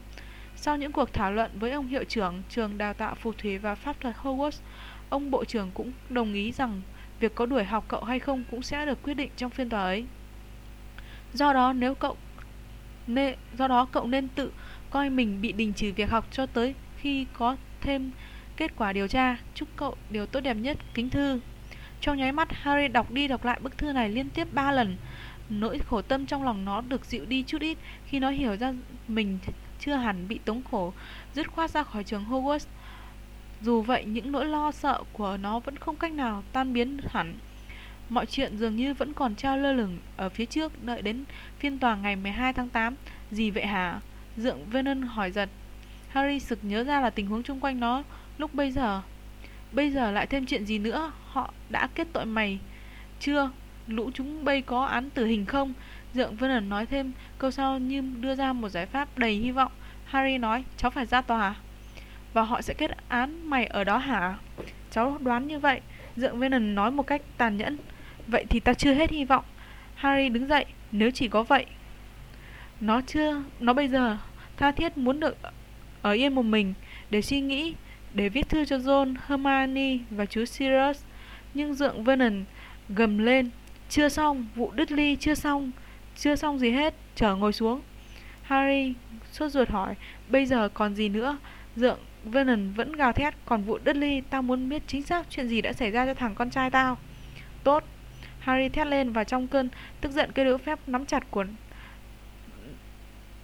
Sau những cuộc thảo luận với ông hiệu trưởng trường đào tạo phù thủy và pháp thuật Hogwarts, ông bộ trưởng cũng đồng ý rằng việc có đuổi học cậu hay không cũng sẽ được quyết định trong phiên tòa ấy. Do đó nếu cậu nên do đó cậu nên tự coi mình bị đình chỉ việc học cho tới khi có thêm kết quả điều tra. Chúc cậu điều tốt đẹp nhất, kính thư. Trong nháy mắt, Harry đọc đi đọc lại bức thư này liên tiếp 3 lần. Nỗi khổ tâm trong lòng nó được dịu đi chút ít khi nó hiểu ra mình chưa hẳn bị tống khổ, dứt khoát ra khỏi trường Hogwarts. Dù vậy, những nỗi lo sợ của nó vẫn không cách nào tan biến hẳn. Mọi chuyện dường như vẫn còn treo lơ lửng ở phía trước đợi đến phiên tòa ngày 12 tháng 8. Gì vậy hả? Dượng Vernon hỏi giật. Harry sực nhớ ra là tình huống chung quanh nó lúc bây giờ. Bây giờ lại thêm chuyện gì nữa? Họ đã kết tội mày. Chưa, lũ chúng bây có án tử hình không? Dượng Vernon nói thêm câu sau như đưa ra một giải pháp đầy hy vọng. Harry nói, cháu phải ra tòa à? Và họ sẽ kết án mày ở đó hả? Cháu đoán như vậy. Dượng Venom nói một cách tàn nhẫn. Vậy thì ta chưa hết hy vọng. Harry đứng dậy, nếu chỉ có vậy. Nó chưa, nó bây giờ tha thiết muốn được ở yên một mình để suy nghĩ, để viết thư cho John, Hermione và chú Sirius. Nhưng Dượng Vernon gầm lên, chưa xong, vụ đứt ly chưa xong, chưa xong gì hết, chờ ngồi xuống. Harry sốt ruột hỏi, bây giờ còn gì nữa? Dượng Vernon vẫn gào thét Còn vụ Dudley Tao muốn biết chính xác chuyện gì đã xảy ra cho thằng con trai tao Tốt Harry thét lên và trong cơn tức giận cây đũa phép nắm chặt của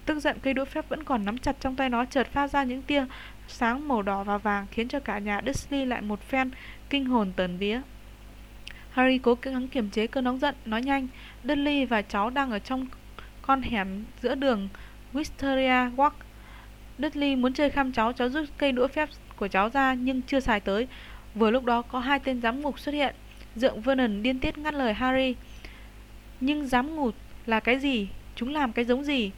Tức giận cây đũa phép vẫn còn nắm chặt trong tay nó chợt phát ra những tia sáng màu đỏ và vàng khiến cho cả nhà Dudley lại một phen kinh hồn tần vía. Harry cố gắng kiềm chế cơn nóng giận, nói nhanh, Dudley và cháu đang ở trong con hẻm giữa đường Wisteria Walk. Dudley muốn chơi khăm cháu, cháu rút cây đũa phép của cháu ra nhưng chưa xài tới. Vừa lúc đó có hai tên giám ngục xuất hiện. Dượng Vernon điên tiết ngắt lời Harry. Nhưng giám ngục là cái gì? Chúng làm cái giống gì?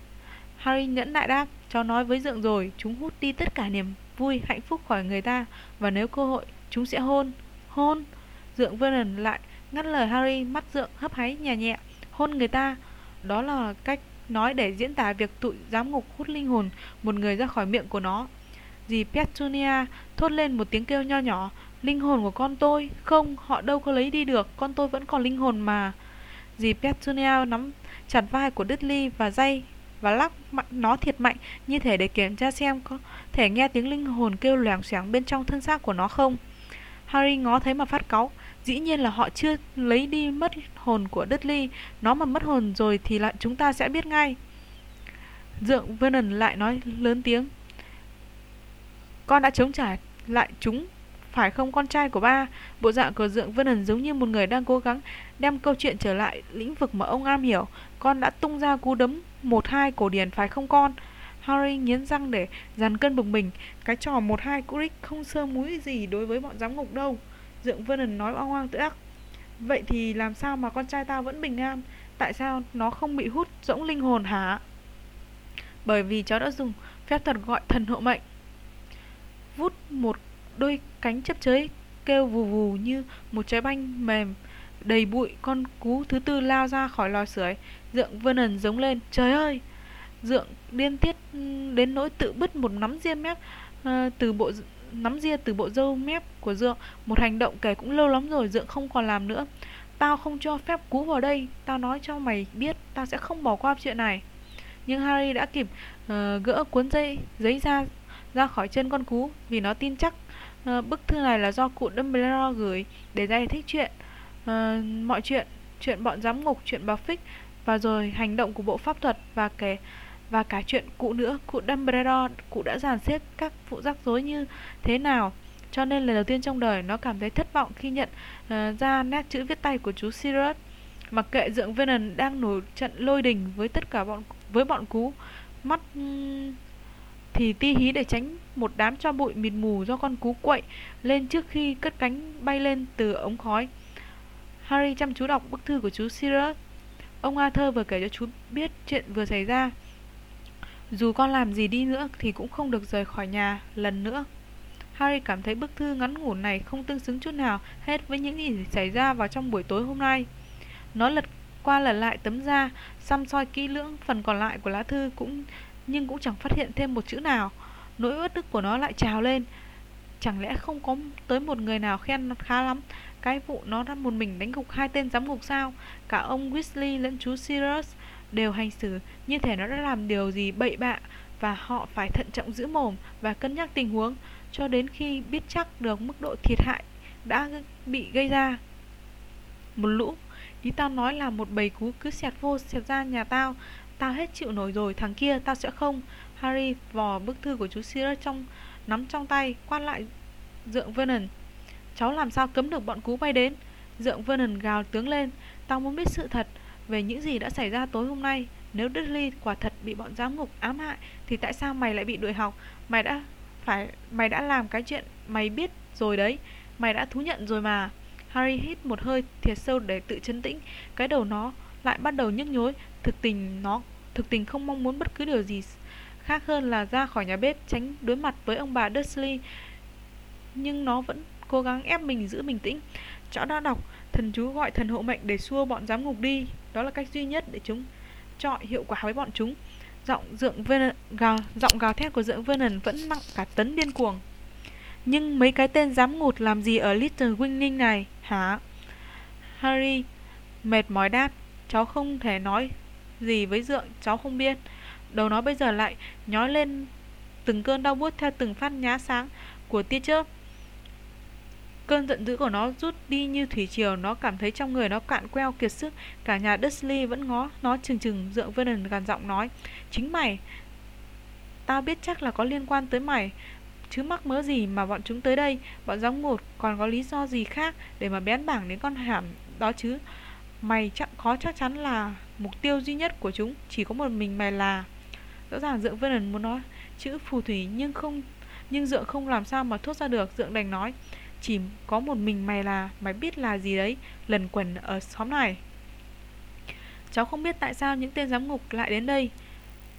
Harry nhẫn nại đáp, cháu nói với Dượng rồi, chúng hút đi tất cả niềm vui, hạnh phúc khỏi người ta, và nếu cơ hội, chúng sẽ hôn. Hôn? Dượng Vernon lại ngắt lời Harry, mắt Dượng hấp háy nhẹ nhẹ. Hôn người ta, đó là cách nói để diễn tả việc tụi giám ngục hút linh hồn một người ra khỏi miệng của nó. Dì Petunia thốt lên một tiếng kêu nho nhỏ, linh hồn của con tôi, không, họ đâu có lấy đi được, con tôi vẫn còn linh hồn mà. Dì Petunia nắm chặt vai của Dudley và dây và lắc nó thiệt mạnh như thể để kiểm tra xem có thể nghe tiếng linh hồn kêu loảng xoảng bên trong thân xác của nó không. Harry ngó thấy mà phát cáu. Dĩ nhiên là họ chưa lấy đi mất hồn của Dudley. Nó mà mất hồn rồi thì lại chúng ta sẽ biết ngay. Dượng Vernon lại nói lớn tiếng. Con đã chống trả lại chúng, phải không con trai của ba Bộ dạng của Dượng Vernon giống như một người đang cố gắng Đem câu chuyện trở lại lĩnh vực mà ông am hiểu Con đã tung ra cú đấm một hai cổ điển, phải không con Harry nghiến răng để dàn cân bực mình Cái trò một hai của Rick không sơ múi gì đối với bọn giám ngục đâu Dượng Vernon nói oang oang tự ác. Vậy thì làm sao mà con trai tao vẫn bình an? Tại sao nó không bị hút rỗng linh hồn hả? Bởi vì cháu đã dùng phép thuật gọi thần hộ mệnh. Vút một đôi cánh chấp chới kêu vù vù như một trái banh mềm đầy bụi con cú thứ tư lao ra khỏi lò sưởi. Dượng vernon giống lên trời ơi! Dượng điên tiết ừ, đến nỗi tự bứt một nắm ria mép uh, từ bộ nắm ria từ bộ râu mép của dượng. Một hành động kể cũng lâu lắm rồi dượng không còn làm nữa. Tao không cho phép cú vào đây. Tao nói cho mày biết tao sẽ không bỏ qua chuyện này. Nhưng harry đã kịp uh, gỡ cuốn dây giấy ra ra khỏi chân con cú vì nó tin chắc uh, bức thư này là do cụ Dumbledore gửi để giải thích chuyện uh, mọi chuyện, chuyện bọn giám ngục, chuyện bà và rồi hành động của bộ pháp thuật và kể và cả chuyện cụ nữa, cụ Dumbledore, cụ đã dàn xếp các vụ rắc rối như thế nào. Cho nên lần đầu tiên trong đời nó cảm thấy thất vọng khi nhận uh, ra nét chữ viết tay của chú Sirius. Mặc kệ dượng Venom đang nổi trận lôi đình với tất cả bọn với bọn cú, mắt thì ti hí để tránh một đám cho bụi mịt mù do con cú quậy lên trước khi cất cánh bay lên từ ống khói. Harry chăm chú đọc bức thư của chú Sirius. Ông Arthur vừa kể cho chú biết chuyện vừa xảy ra. Dù con làm gì đi nữa thì cũng không được rời khỏi nhà lần nữa. Harry cảm thấy bức thư ngắn ngủn này không tương xứng chút nào hết với những gì xảy ra vào trong buổi tối hôm nay. Nó lật qua lật lại tấm da, xăm soi kỹ lưỡng phần còn lại của lá thư cũng nhưng cũng chẳng phát hiện thêm một chữ nào. Nỗi uất ức của nó lại trào lên. Chẳng lẽ không có tới một người nào khen nó khá lắm Cái vụ nó đã một mình đánh gục hai tên giám ngục sao Cả ông Weasley lẫn chú Sirius đều hành xử. Như thể nó đã làm điều gì bậy bạ Và họ phải thận trọng giữ mồm và cân nhắc tình huống Cho đến khi biết chắc được mức độ thiệt hại đã bị gây ra. Một lũ Ý tao nói là một bầy cú cứ xẹt vô xẹt ra nhà tao Tao hết chịu nổi rồi, thằng kia tao sẽ không. Harry vò bức thư của chú Sirius trong nắm trong tay, quan lại Dượng Vernon. Cháu làm sao cấm được bọn cú bay đến? Dượng Vernon gào tướng lên, tao muốn biết sự thật về những gì đã xảy ra tối hôm nay. Nếu Dudley quả thật bị bọn giám ngục ám hại, thì tại sao mày lại bị đuổi học? Mày đã phải, mày đã làm cái chuyện mày biết rồi đấy. Mày đã thú nhận rồi mà. Harry hít một hơi thiệt sâu để tự chấn tĩnh. Cái đầu nó lại bắt đầu nhức nhối. Thực tình nó, thực tình không mong muốn bất cứ điều gì khác hơn là ra khỏi nhà bếp, tránh đối mặt với ông bà Dursley. Nhưng nó vẫn cố gắng ép mình giữ bình tĩnh. chó đã đọc, thần chú gọi thần hộ mệnh để xua bọn giám ngục đi. Đó là cách duy nhất để chúng trọi hiệu quả với bọn chúng. Giọng dượng Vernon, gào, giọng gào thét của dượng Vernon vẫn nặng cả tấn điên cuồng. Nhưng mấy cái tên dám ngụt làm gì ở Little Winning này hả? Harry mệt mỏi đáp, cháu không thể nói gì với dượng, cháu không biết đầu nó bây giờ lại nhói lên từng cơn đau buốt theo từng phát nhá sáng của tia chớp. Cơn giận dữ của nó rút đi như thủy triều, nó cảm thấy trong người nó cạn queo kiệt sức. Cả nhà Dursley vẫn ngó nó chừng chừng dựa Vernon gàn giọng nói, chính mày, tao biết chắc là có liên quan tới mày. Chứ mắc mớ gì mà bọn chúng tới đây Bọn gióng ngột còn có lý do gì khác Để mà bén bảng đến con hẻm đó chứ Mày chắc khó chắc chắn là Mục tiêu duy nhất của chúng Chỉ có một mình mày là Rõ ràng Dượng Vernon muốn nói chữ phù thủy Nhưng không nhưng Dượng không làm sao mà thốt ra được Dượng đành nói chỉ có một mình mày là Mày biết là gì đấy Lần quẩn ở xóm này Cháu không biết tại sao những tên giám ngục lại đến đây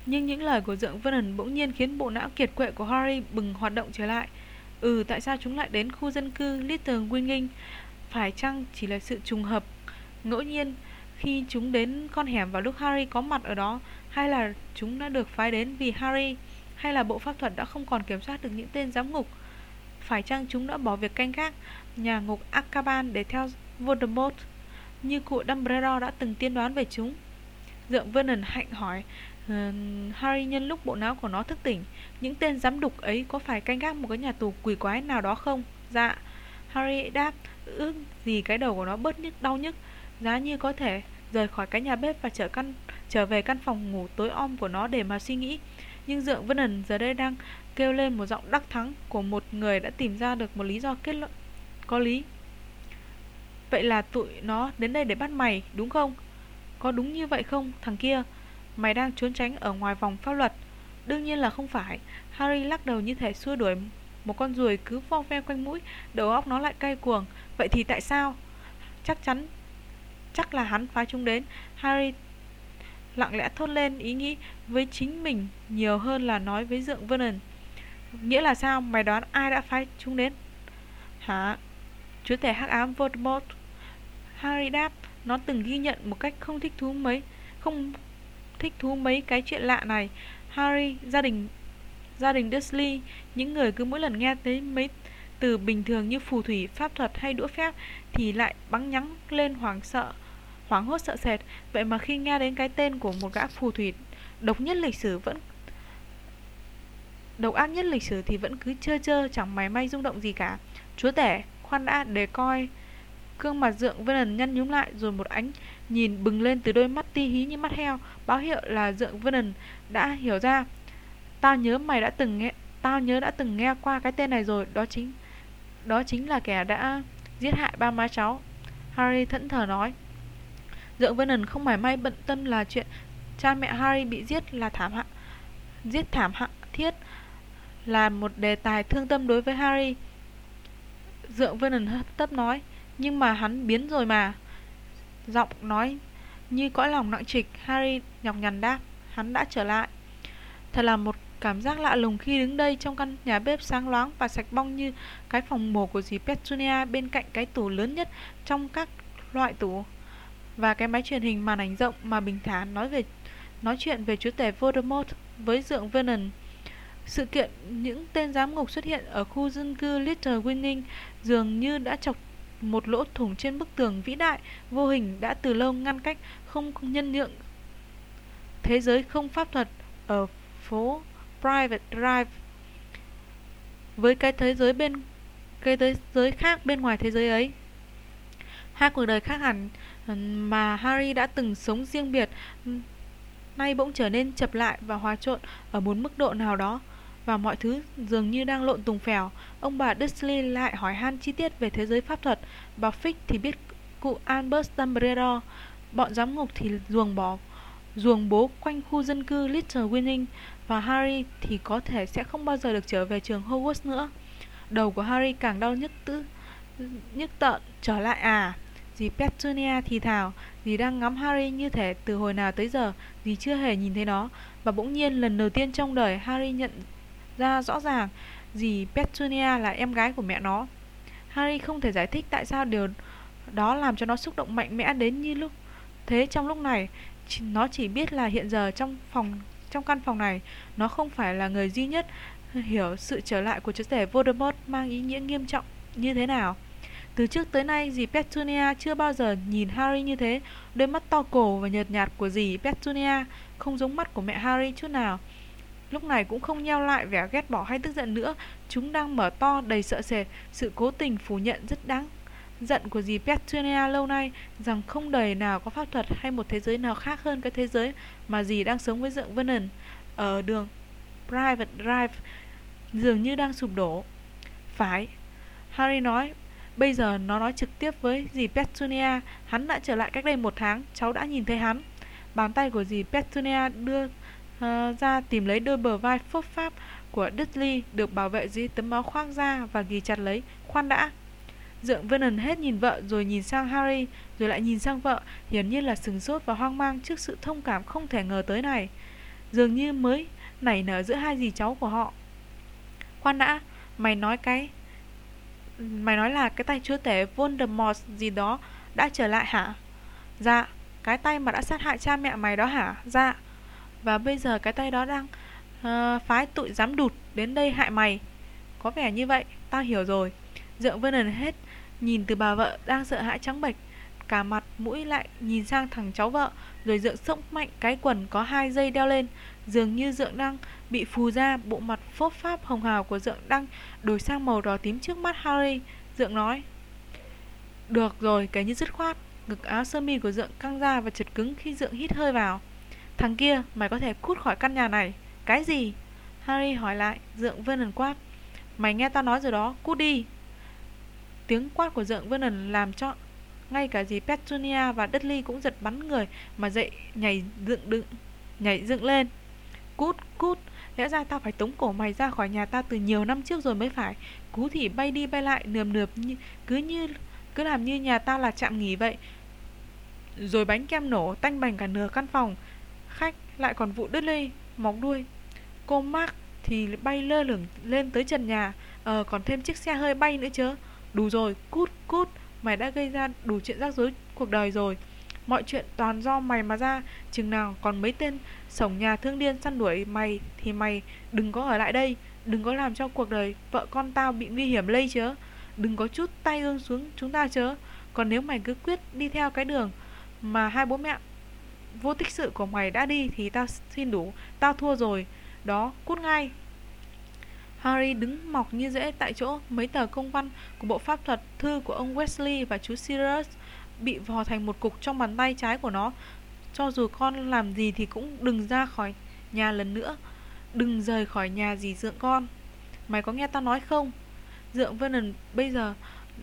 nhưng những lời của Dượng vân hần bỗng nhiên khiến bộ não kiệt quệ của Harry bừng hoạt động trở lại. Ừ, tại sao chúng lại đến khu dân cư Little Winging? Phải chăng chỉ là sự trùng hợp ngẫu nhiên khi chúng đến con hẻm vào lúc Harry có mặt ở đó hay là chúng đã được phái đến vì Harry hay là bộ pháp thuật đã không còn kiểm soát được những tên giám ngục? Phải chăng chúng đã bỏ việc canh gác nhà ngục Akaban để theo Voldemort như cụ Dumbledore đã từng tiên đoán về chúng? Dượng Vernon hạnh hỏi uh, Harry nhân lúc bộ não của nó thức tỉnh Những tên giám đục ấy có phải canh gác một cái nhà tù quỷ quái nào đó không? Dạ Harry đáp ước gì cái đầu của nó bớt nhức đau nhức Giá như có thể rời khỏi cái nhà bếp và trở căn trở về căn phòng ngủ tối om của nó để mà suy nghĩ Nhưng Dượng Vân Ẩn giờ đây đang kêu lên một giọng đắc thắng của một người đã tìm ra được một lý do kết luận có lý Vậy là tụi nó đến đây để bắt mày, đúng không? Có đúng như vậy không, thằng kia? Mày đang trốn tránh ở ngoài vòng pháp luật Đương nhiên là không phải Harry lắc đầu như thể xua đuổi Một con ruồi cứ vo ve quanh mũi Đầu óc nó lại cay cuồng Vậy thì tại sao Chắc chắn Chắc là hắn phái chúng đến Harry lặng lẽ thốt lên ý nghĩ với chính mình nhiều hơn là nói với dượng Vernon. Nghĩa là sao? Mày đoán ai đã phái chúng đến? Hả? Chúa tể hắc ám Voldemort. Harry đáp, nó từng ghi nhận một cách không thích thú mấy, không thích thú mấy cái chuyện lạ này Harry, gia đình gia đình Dursley Những người cứ mỗi lần nghe tới mấy từ bình thường như phù thủy, pháp thuật hay đũa phép Thì lại bắn nhắng lên hoảng sợ Hoảng hốt sợ sệt Vậy mà khi nghe đến cái tên của một gã phù thủy Độc nhất lịch sử vẫn Độc ác nhất lịch sử thì vẫn cứ chơ chơ Chẳng máy may rung động gì cả Chúa tể, khoan đã để coi Cương mặt dượng Vernon nhăn nhúm lại rồi một ánh nhìn bừng lên từ đôi mắt ti hí như mắt heo, báo hiệu là dượng Vernon đã hiểu ra. Tao nhớ mày đã từng nghe, tao nhớ đã từng nghe qua cái tên này rồi, đó chính đó chính là kẻ đã giết hại ba má cháu. Harry thẫn thờ nói. Dượng Vernon không mải may bận tâm là chuyện cha mẹ Harry bị giết là thảm hạ giết thảm hạ thiết là một đề tài thương tâm đối với Harry. Dượng Vernon hấp tấp nói, nhưng mà hắn biến rồi mà Giọng nói như cõi lòng nặng trịch, Harry nhọc nhằn đáp, Hắn đã trở lại Thật là một cảm giác lạ lùng khi đứng đây trong căn nhà bếp sáng loáng và sạch bong như cái phòng mổ của dì Petunia bên cạnh cái tủ lớn nhất trong các loại tủ và cái máy truyền hình màn ảnh rộng mà bình thản nói về, nói chuyện về chúa tể Voldemort với dượng Vernon. Sự kiện, những tên giám ngục xuất hiện ở khu dân cư Little Winning dường như đã chọc một lỗ thủng trên bức tường vĩ đại, vô hình đã từ lâu ngăn cách không nhân nhượng. Thế giới không pháp thuật ở phố Private Drive. Với cái thế giới bên, cái thế giới khác bên ngoài thế giới ấy. Hai cuộc đời khác hẳn mà Harry đã từng sống riêng biệt, nay bỗng trở nên chập lại và hòa trộn ở một mức độ nào đó và mọi thứ dường như đang lộn tùng phèo. Ông bà Dursley lại hỏi han chi tiết về thế giới pháp thuật, bà Fitch thì biết cụ Albus Dumbledore, bọn giám ngục thì ruồng bỏ ruồng bố quanh khu dân cư Little Winning và Harry thì có thể sẽ không bao giờ được trở về trường Hogwarts nữa. Đầu của Harry càng đau nhức tứ nhức tợn trở lại à Dì Petunia thì thào Dì đang ngắm Harry như thể từ hồi nào tới giờ Dì chưa hề nhìn thấy nó Và bỗng nhiên lần đầu tiên trong đời Harry nhận ra rõ ràng dì Petunia là em gái của mẹ nó. Harry không thể giải thích tại sao điều đó làm cho nó xúc động mạnh mẽ đến như lúc thế trong lúc này nó chỉ biết là hiện giờ trong phòng trong căn phòng này nó không phải là người duy nhất hiểu sự trở lại của chúa tể Voldemort mang ý nghĩa nghiêm trọng như thế nào. Từ trước tới nay, dì Petunia chưa bao giờ nhìn Harry như thế. Đôi mắt to cổ và nhợt nhạt của dì Petunia không giống mắt của mẹ Harry chút nào lúc này cũng không nheo lại vẻ ghét bỏ hay tức giận nữa. Chúng đang mở to đầy sợ sệt, sự cố tình phủ nhận rất đáng giận của dì Petunia lâu nay rằng không đời nào có pháp thuật hay một thế giới nào khác hơn cái thế giới mà dì đang sống với dượng Vernon ở đường Private Drive dường như đang sụp đổ. Phải, Harry nói, bây giờ nó nói trực tiếp với dì Petunia, hắn đã trở lại cách đây một tháng, cháu đã nhìn thấy hắn. Bàn tay của dì Petunia đưa Ờ, ra tìm lấy đôi bờ vai phốt pháp của Dudley được bảo vệ dưới tấm áo khoác da và ghi chặt lấy. Khoan đã, Dượng Vernon hết nhìn vợ rồi nhìn sang Harry Rồi lại nhìn sang vợ Hiển nhiên là sừng sốt và hoang mang trước sự thông cảm không thể ngờ tới này. Dường như mới nảy nở giữa hai dì cháu của họ. Khoan đã Mày nói cái Mày nói là cái tay chúa tể Voldemort gì đó Đã trở lại hả? Dạ Cái tay mà đã sát hại cha mẹ mày đó hả? Dạ. Và bây giờ cái tay đó đang uh, Phái tụi dám đụt đến đây hại mày. Có vẻ như vậy Tao hiểu rồi. Dượng Vernon hết Nhìn từ bà vợ đang sợ hãi trắng bệch Cả mặt mũi lại nhìn sang thằng cháu vợ Rồi dượng sốc mạnh cái quần có hai dây đeo lên. Dường như dượng đang bị phù ra Bộ mặt phốt pháp hồng hào của dượng đang đổi sang màu đỏ tím trước mắt Harry. Dượng nói Được rồi, cái như dứt khoát. Ngực áo sơ mi của dượng căng ra và chật cứng khi dượng hít hơi vào. Thằng kia, mày có thể cút khỏi căn nhà này Cái gì? Harry hỏi lại, dượng Vernon quát Mày nghe tao nói rồi đó, cút đi Tiếng quát của dượng Vernon làm cho ngay cả dì Petunia và Dudley cũng giật bắn người mà dậy nhảy dựng đựng nhảy dựng lên. Cút, cút, lẽ ra tao phải tống cổ mày ra khỏi nhà ta từ nhiều năm trước rồi mới phải. Cú thì bay đi bay lại nườm nượp như cứ như cứ làm như nhà tao là trạm nghỉ vậy. Rồi bánh kem nổ tanh bành cả nửa căn phòng. Khách lại còn vụ Dudley móng đuôi. Cô Mark thì bay lơ lửng lên tới trần nhà, ờ còn thêm chiếc xe hơi bay nữa chứ. Đủ rồi, cút, cút. Mày đã gây ra đủ chuyện rắc rối cuộc đời rồi. Mọi chuyện toàn do mày mà ra. Chừng nào còn mấy tên Sổng nhà thương điên săn đuổi mày Thì mày đừng có ở lại đây. Đừng có làm cho cuộc đời vợ con tao bị nguy hiểm lây chớ Đừng có chút tay ương xuống chúng ta chớ Còn nếu mày cứ quyết đi theo cái đường Mà hai bố mẹ vô tích sự của mày đã đi Thì tao xin đủ Tao thua rồi Đó cút ngay Harry đứng mọc như rễ tại chỗ, mấy tờ công văn của bộ pháp thuật, thư của ông Wesley và chú Sirius bị vò thành một cục trong bàn tay trái của nó. Cho dù con làm gì thì cũng đừng ra khỏi nhà lần nữa. Đừng rời khỏi nhà gì dượng con. Mày có nghe tao nói không? Dượng Vernon bây giờ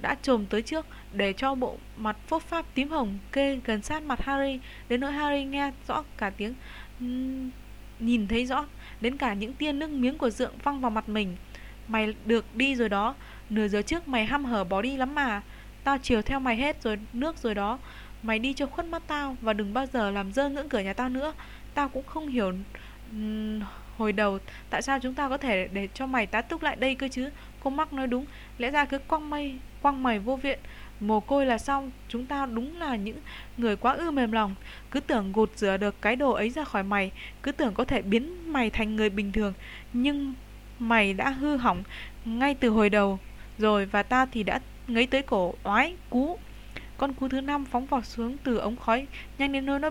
đã trồm tới trước để cho bộ mặt phốt pháp tím hồng kê gần sát mặt Harry. Đến nỗi Harry nghe rõ cả tiếng nhìn thấy rõ Đến cả những tia nước miếng của dượng văng vào mặt mình. Mày được đi rồi đó, Nửa giờ trước mày ham hở bỏ đi lắm mà. Tao chiều theo mày hết rồi, nước rồi đó. Mày đi cho khuất mắt tao Và đừng bao giờ làm dơ ngưỡng cửa nhà tao nữa. Tao cũng không hiểu Hồi đầu Tại sao chúng ta có thể để cho mày tá túc lại đây cơ chứ? Cô mắc nói đúng. Lẽ ra cứ quăng mây Quăng mày vô viện. Mồ côi là xong Chúng ta đúng là những người quá ư mềm lòng. Cứ tưởng gột rửa được cái đồ ấy ra khỏi mày Cứ tưởng có thể biến mày thành người bình thường. Nhưng mày đã hư hỏng ngay từ hồi đầu Rồi và ta thì đã ngấy tới cổ oái cú. Con cú thứ năm phóng vọt xuống từ ống khói Nhanh đến nơi nó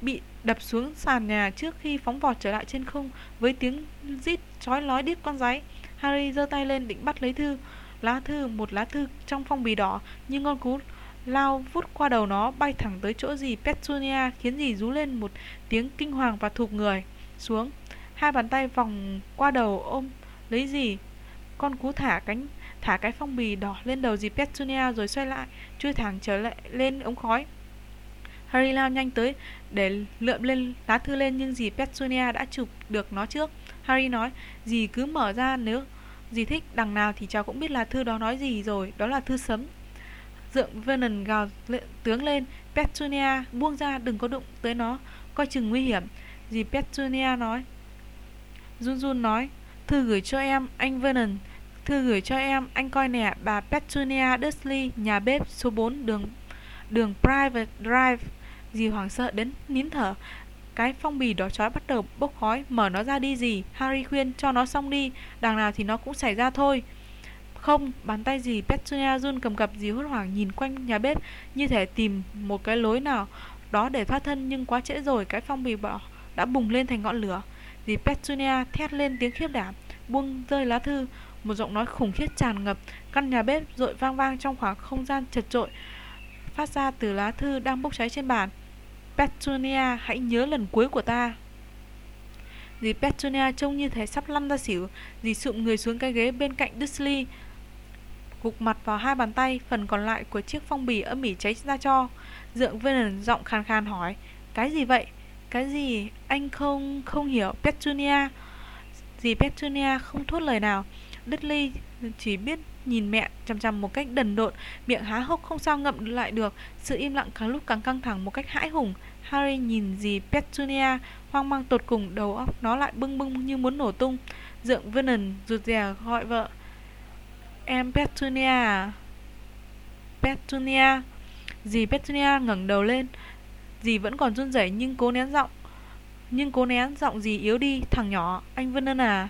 bị đập xuống sàn nhà trước khi phóng vọt trở lại trên không với tiếng rít chói lói điếc con giấy. Harry giơ tay lên định bắt lấy thư, lá thư, một lá thư trong phong bì đỏ, nhưng con cú lao vút qua đầu nó bay thẳng tới chỗ gì Petunia khiến gì rú lên một tiếng kinh hoàng và thụp người xuống. Hai bàn tay vòng qua đầu ôm lấy gì. Con cú thả cánh thả cái phong bì đỏ lên đầu dì Petunia rồi xoay lại, chui thẳng trở lại lên ống khói. Harry lao nhanh tới để lượm lên lá thư lên nhưng dì Petunia đã chụp được nó trước. Harry nói, dì cứ mở ra nếu Dì thích, đằng nào thì cháu cũng biết là thư đó nói gì rồi, Đó là thư sấm. Dượng Vernon gào tướng lên, Petunia, buông ra, đừng có đụng tới nó, Coi chừng nguy hiểm. Dì Petunia nói Jun Jun nói, Thư gửi cho em, anh Vernon, Thư gửi cho em, anh coi nè, Bà Petunia Dursley, Nhà bếp số 4 đường đường Private Drive. Dì hoảng sợ đến nín thở cái phong bì đó chói bắt đầu bốc khói Mở nó ra đi gì Harry khuyên cho nó xong đi Đằng nào thì nó cũng xảy ra thôi Không, bàn tay gì Petunia run cầm cập gì hốt hoảng nhìn quanh nhà bếp Như thể tìm một cái lối nào đó để thoát thân Nhưng quá trễ rồi Cái phong bì bỏ đã bùng lên thành ngọn lửa Dì Petunia thét lên tiếng khiếp đảm, buông rơi lá thư. Một giọng nói khủng khiếp tràn ngập căn nhà bếp rội vang vang trong khoảng không gian chật trội phát ra từ lá thư đang bốc cháy trên bàn. Petunia, hãy nhớ lần cuối của ta. Dì Petunia trông như thế sắp lăn ra xỉu. Dì sụm người xuống cái ghế bên cạnh Dursley, gục mặt vào hai bàn tay, phần còn lại của chiếc phong bì âm ỉ cháy ra cho. Dượng Vernon giọng khàn khàn hỏi, cái gì vậy? Cái gì? Anh không không hiểu Petunia. Dì Petunia không thốt lời nào. Dudley chỉ biết nhìn mẹ chằm chằm một cách đần độn, miệng há hốc không sao ngậm lại được. Sự im lặng càng lúc càng căng thẳng một cách hãi hùng. Harry nhìn dì Petunia, hoang mang tột cùng, đầu óc nó lại bưng bưng như muốn nổ tung. Dượng Vernon rụt rè gọi vợ. Em Petunia Petunia Dì Petunia ngẩng đầu lên Dì vẫn còn run rẩy nhưng cố nén giọng Nhưng cố nén giọng dì yếu đi Thằng nhỏ, anh Vernon à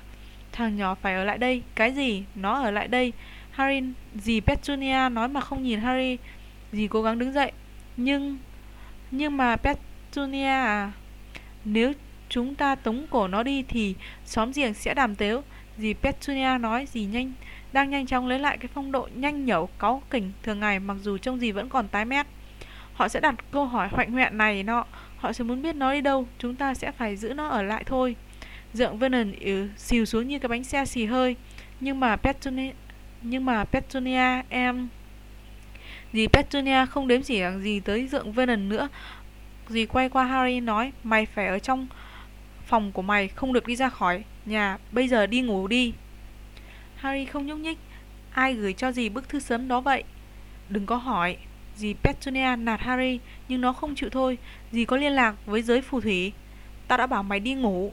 Thằng nhỏ phải ở lại đây Cái gì? Nó ở lại đây Harry, dì Petunia nói mà không nhìn Harry Dì cố gắng đứng dậy Nhưng Nhưng mà Petunia à Nếu chúng ta tống cổ nó đi Thì xóm giềng sẽ đàm tếu Dì Petunia nói dì nhanh đang nhanh chóng lấy lại cái phong độ nhanh nhẩu cáu kỉnh thường ngày mặc dù trông gì vẫn còn tái mét. Họ sẽ đặt câu hỏi hoạnh hoẹn này nọ, họ sẽ muốn biết nó đi đâu, chúng ta sẽ phải giữ nó ở lại thôi. Dượng Vernon xìu xuống như cái bánh xe xì hơi, nhưng mà Petunia, nhưng mà Petunia em Dì Petunia không đếm xỉa gì tới dượng Vernon nữa. Dì quay qua Harry nói, mày phải ở trong phòng của mày, không được đi ra khỏi nhà, bây giờ đi ngủ đi. Harry không nhúc nhích. Ai gửi cho dì bức thư sớm đó vậy? Đừng có hỏi. Dì Petunia nạt Harry, nhưng nó không chịu thôi. Dì có liên lạc với giới phù thủy. Ta đã bảo mày đi ngủ.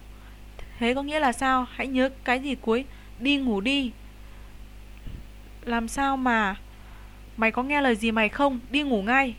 Thế có nghĩa là sao? Hãy nhớ cái gì cuối. Đi ngủ đi. Làm sao mà... Mày có nghe lời gì mày không? Đi ngủ ngay.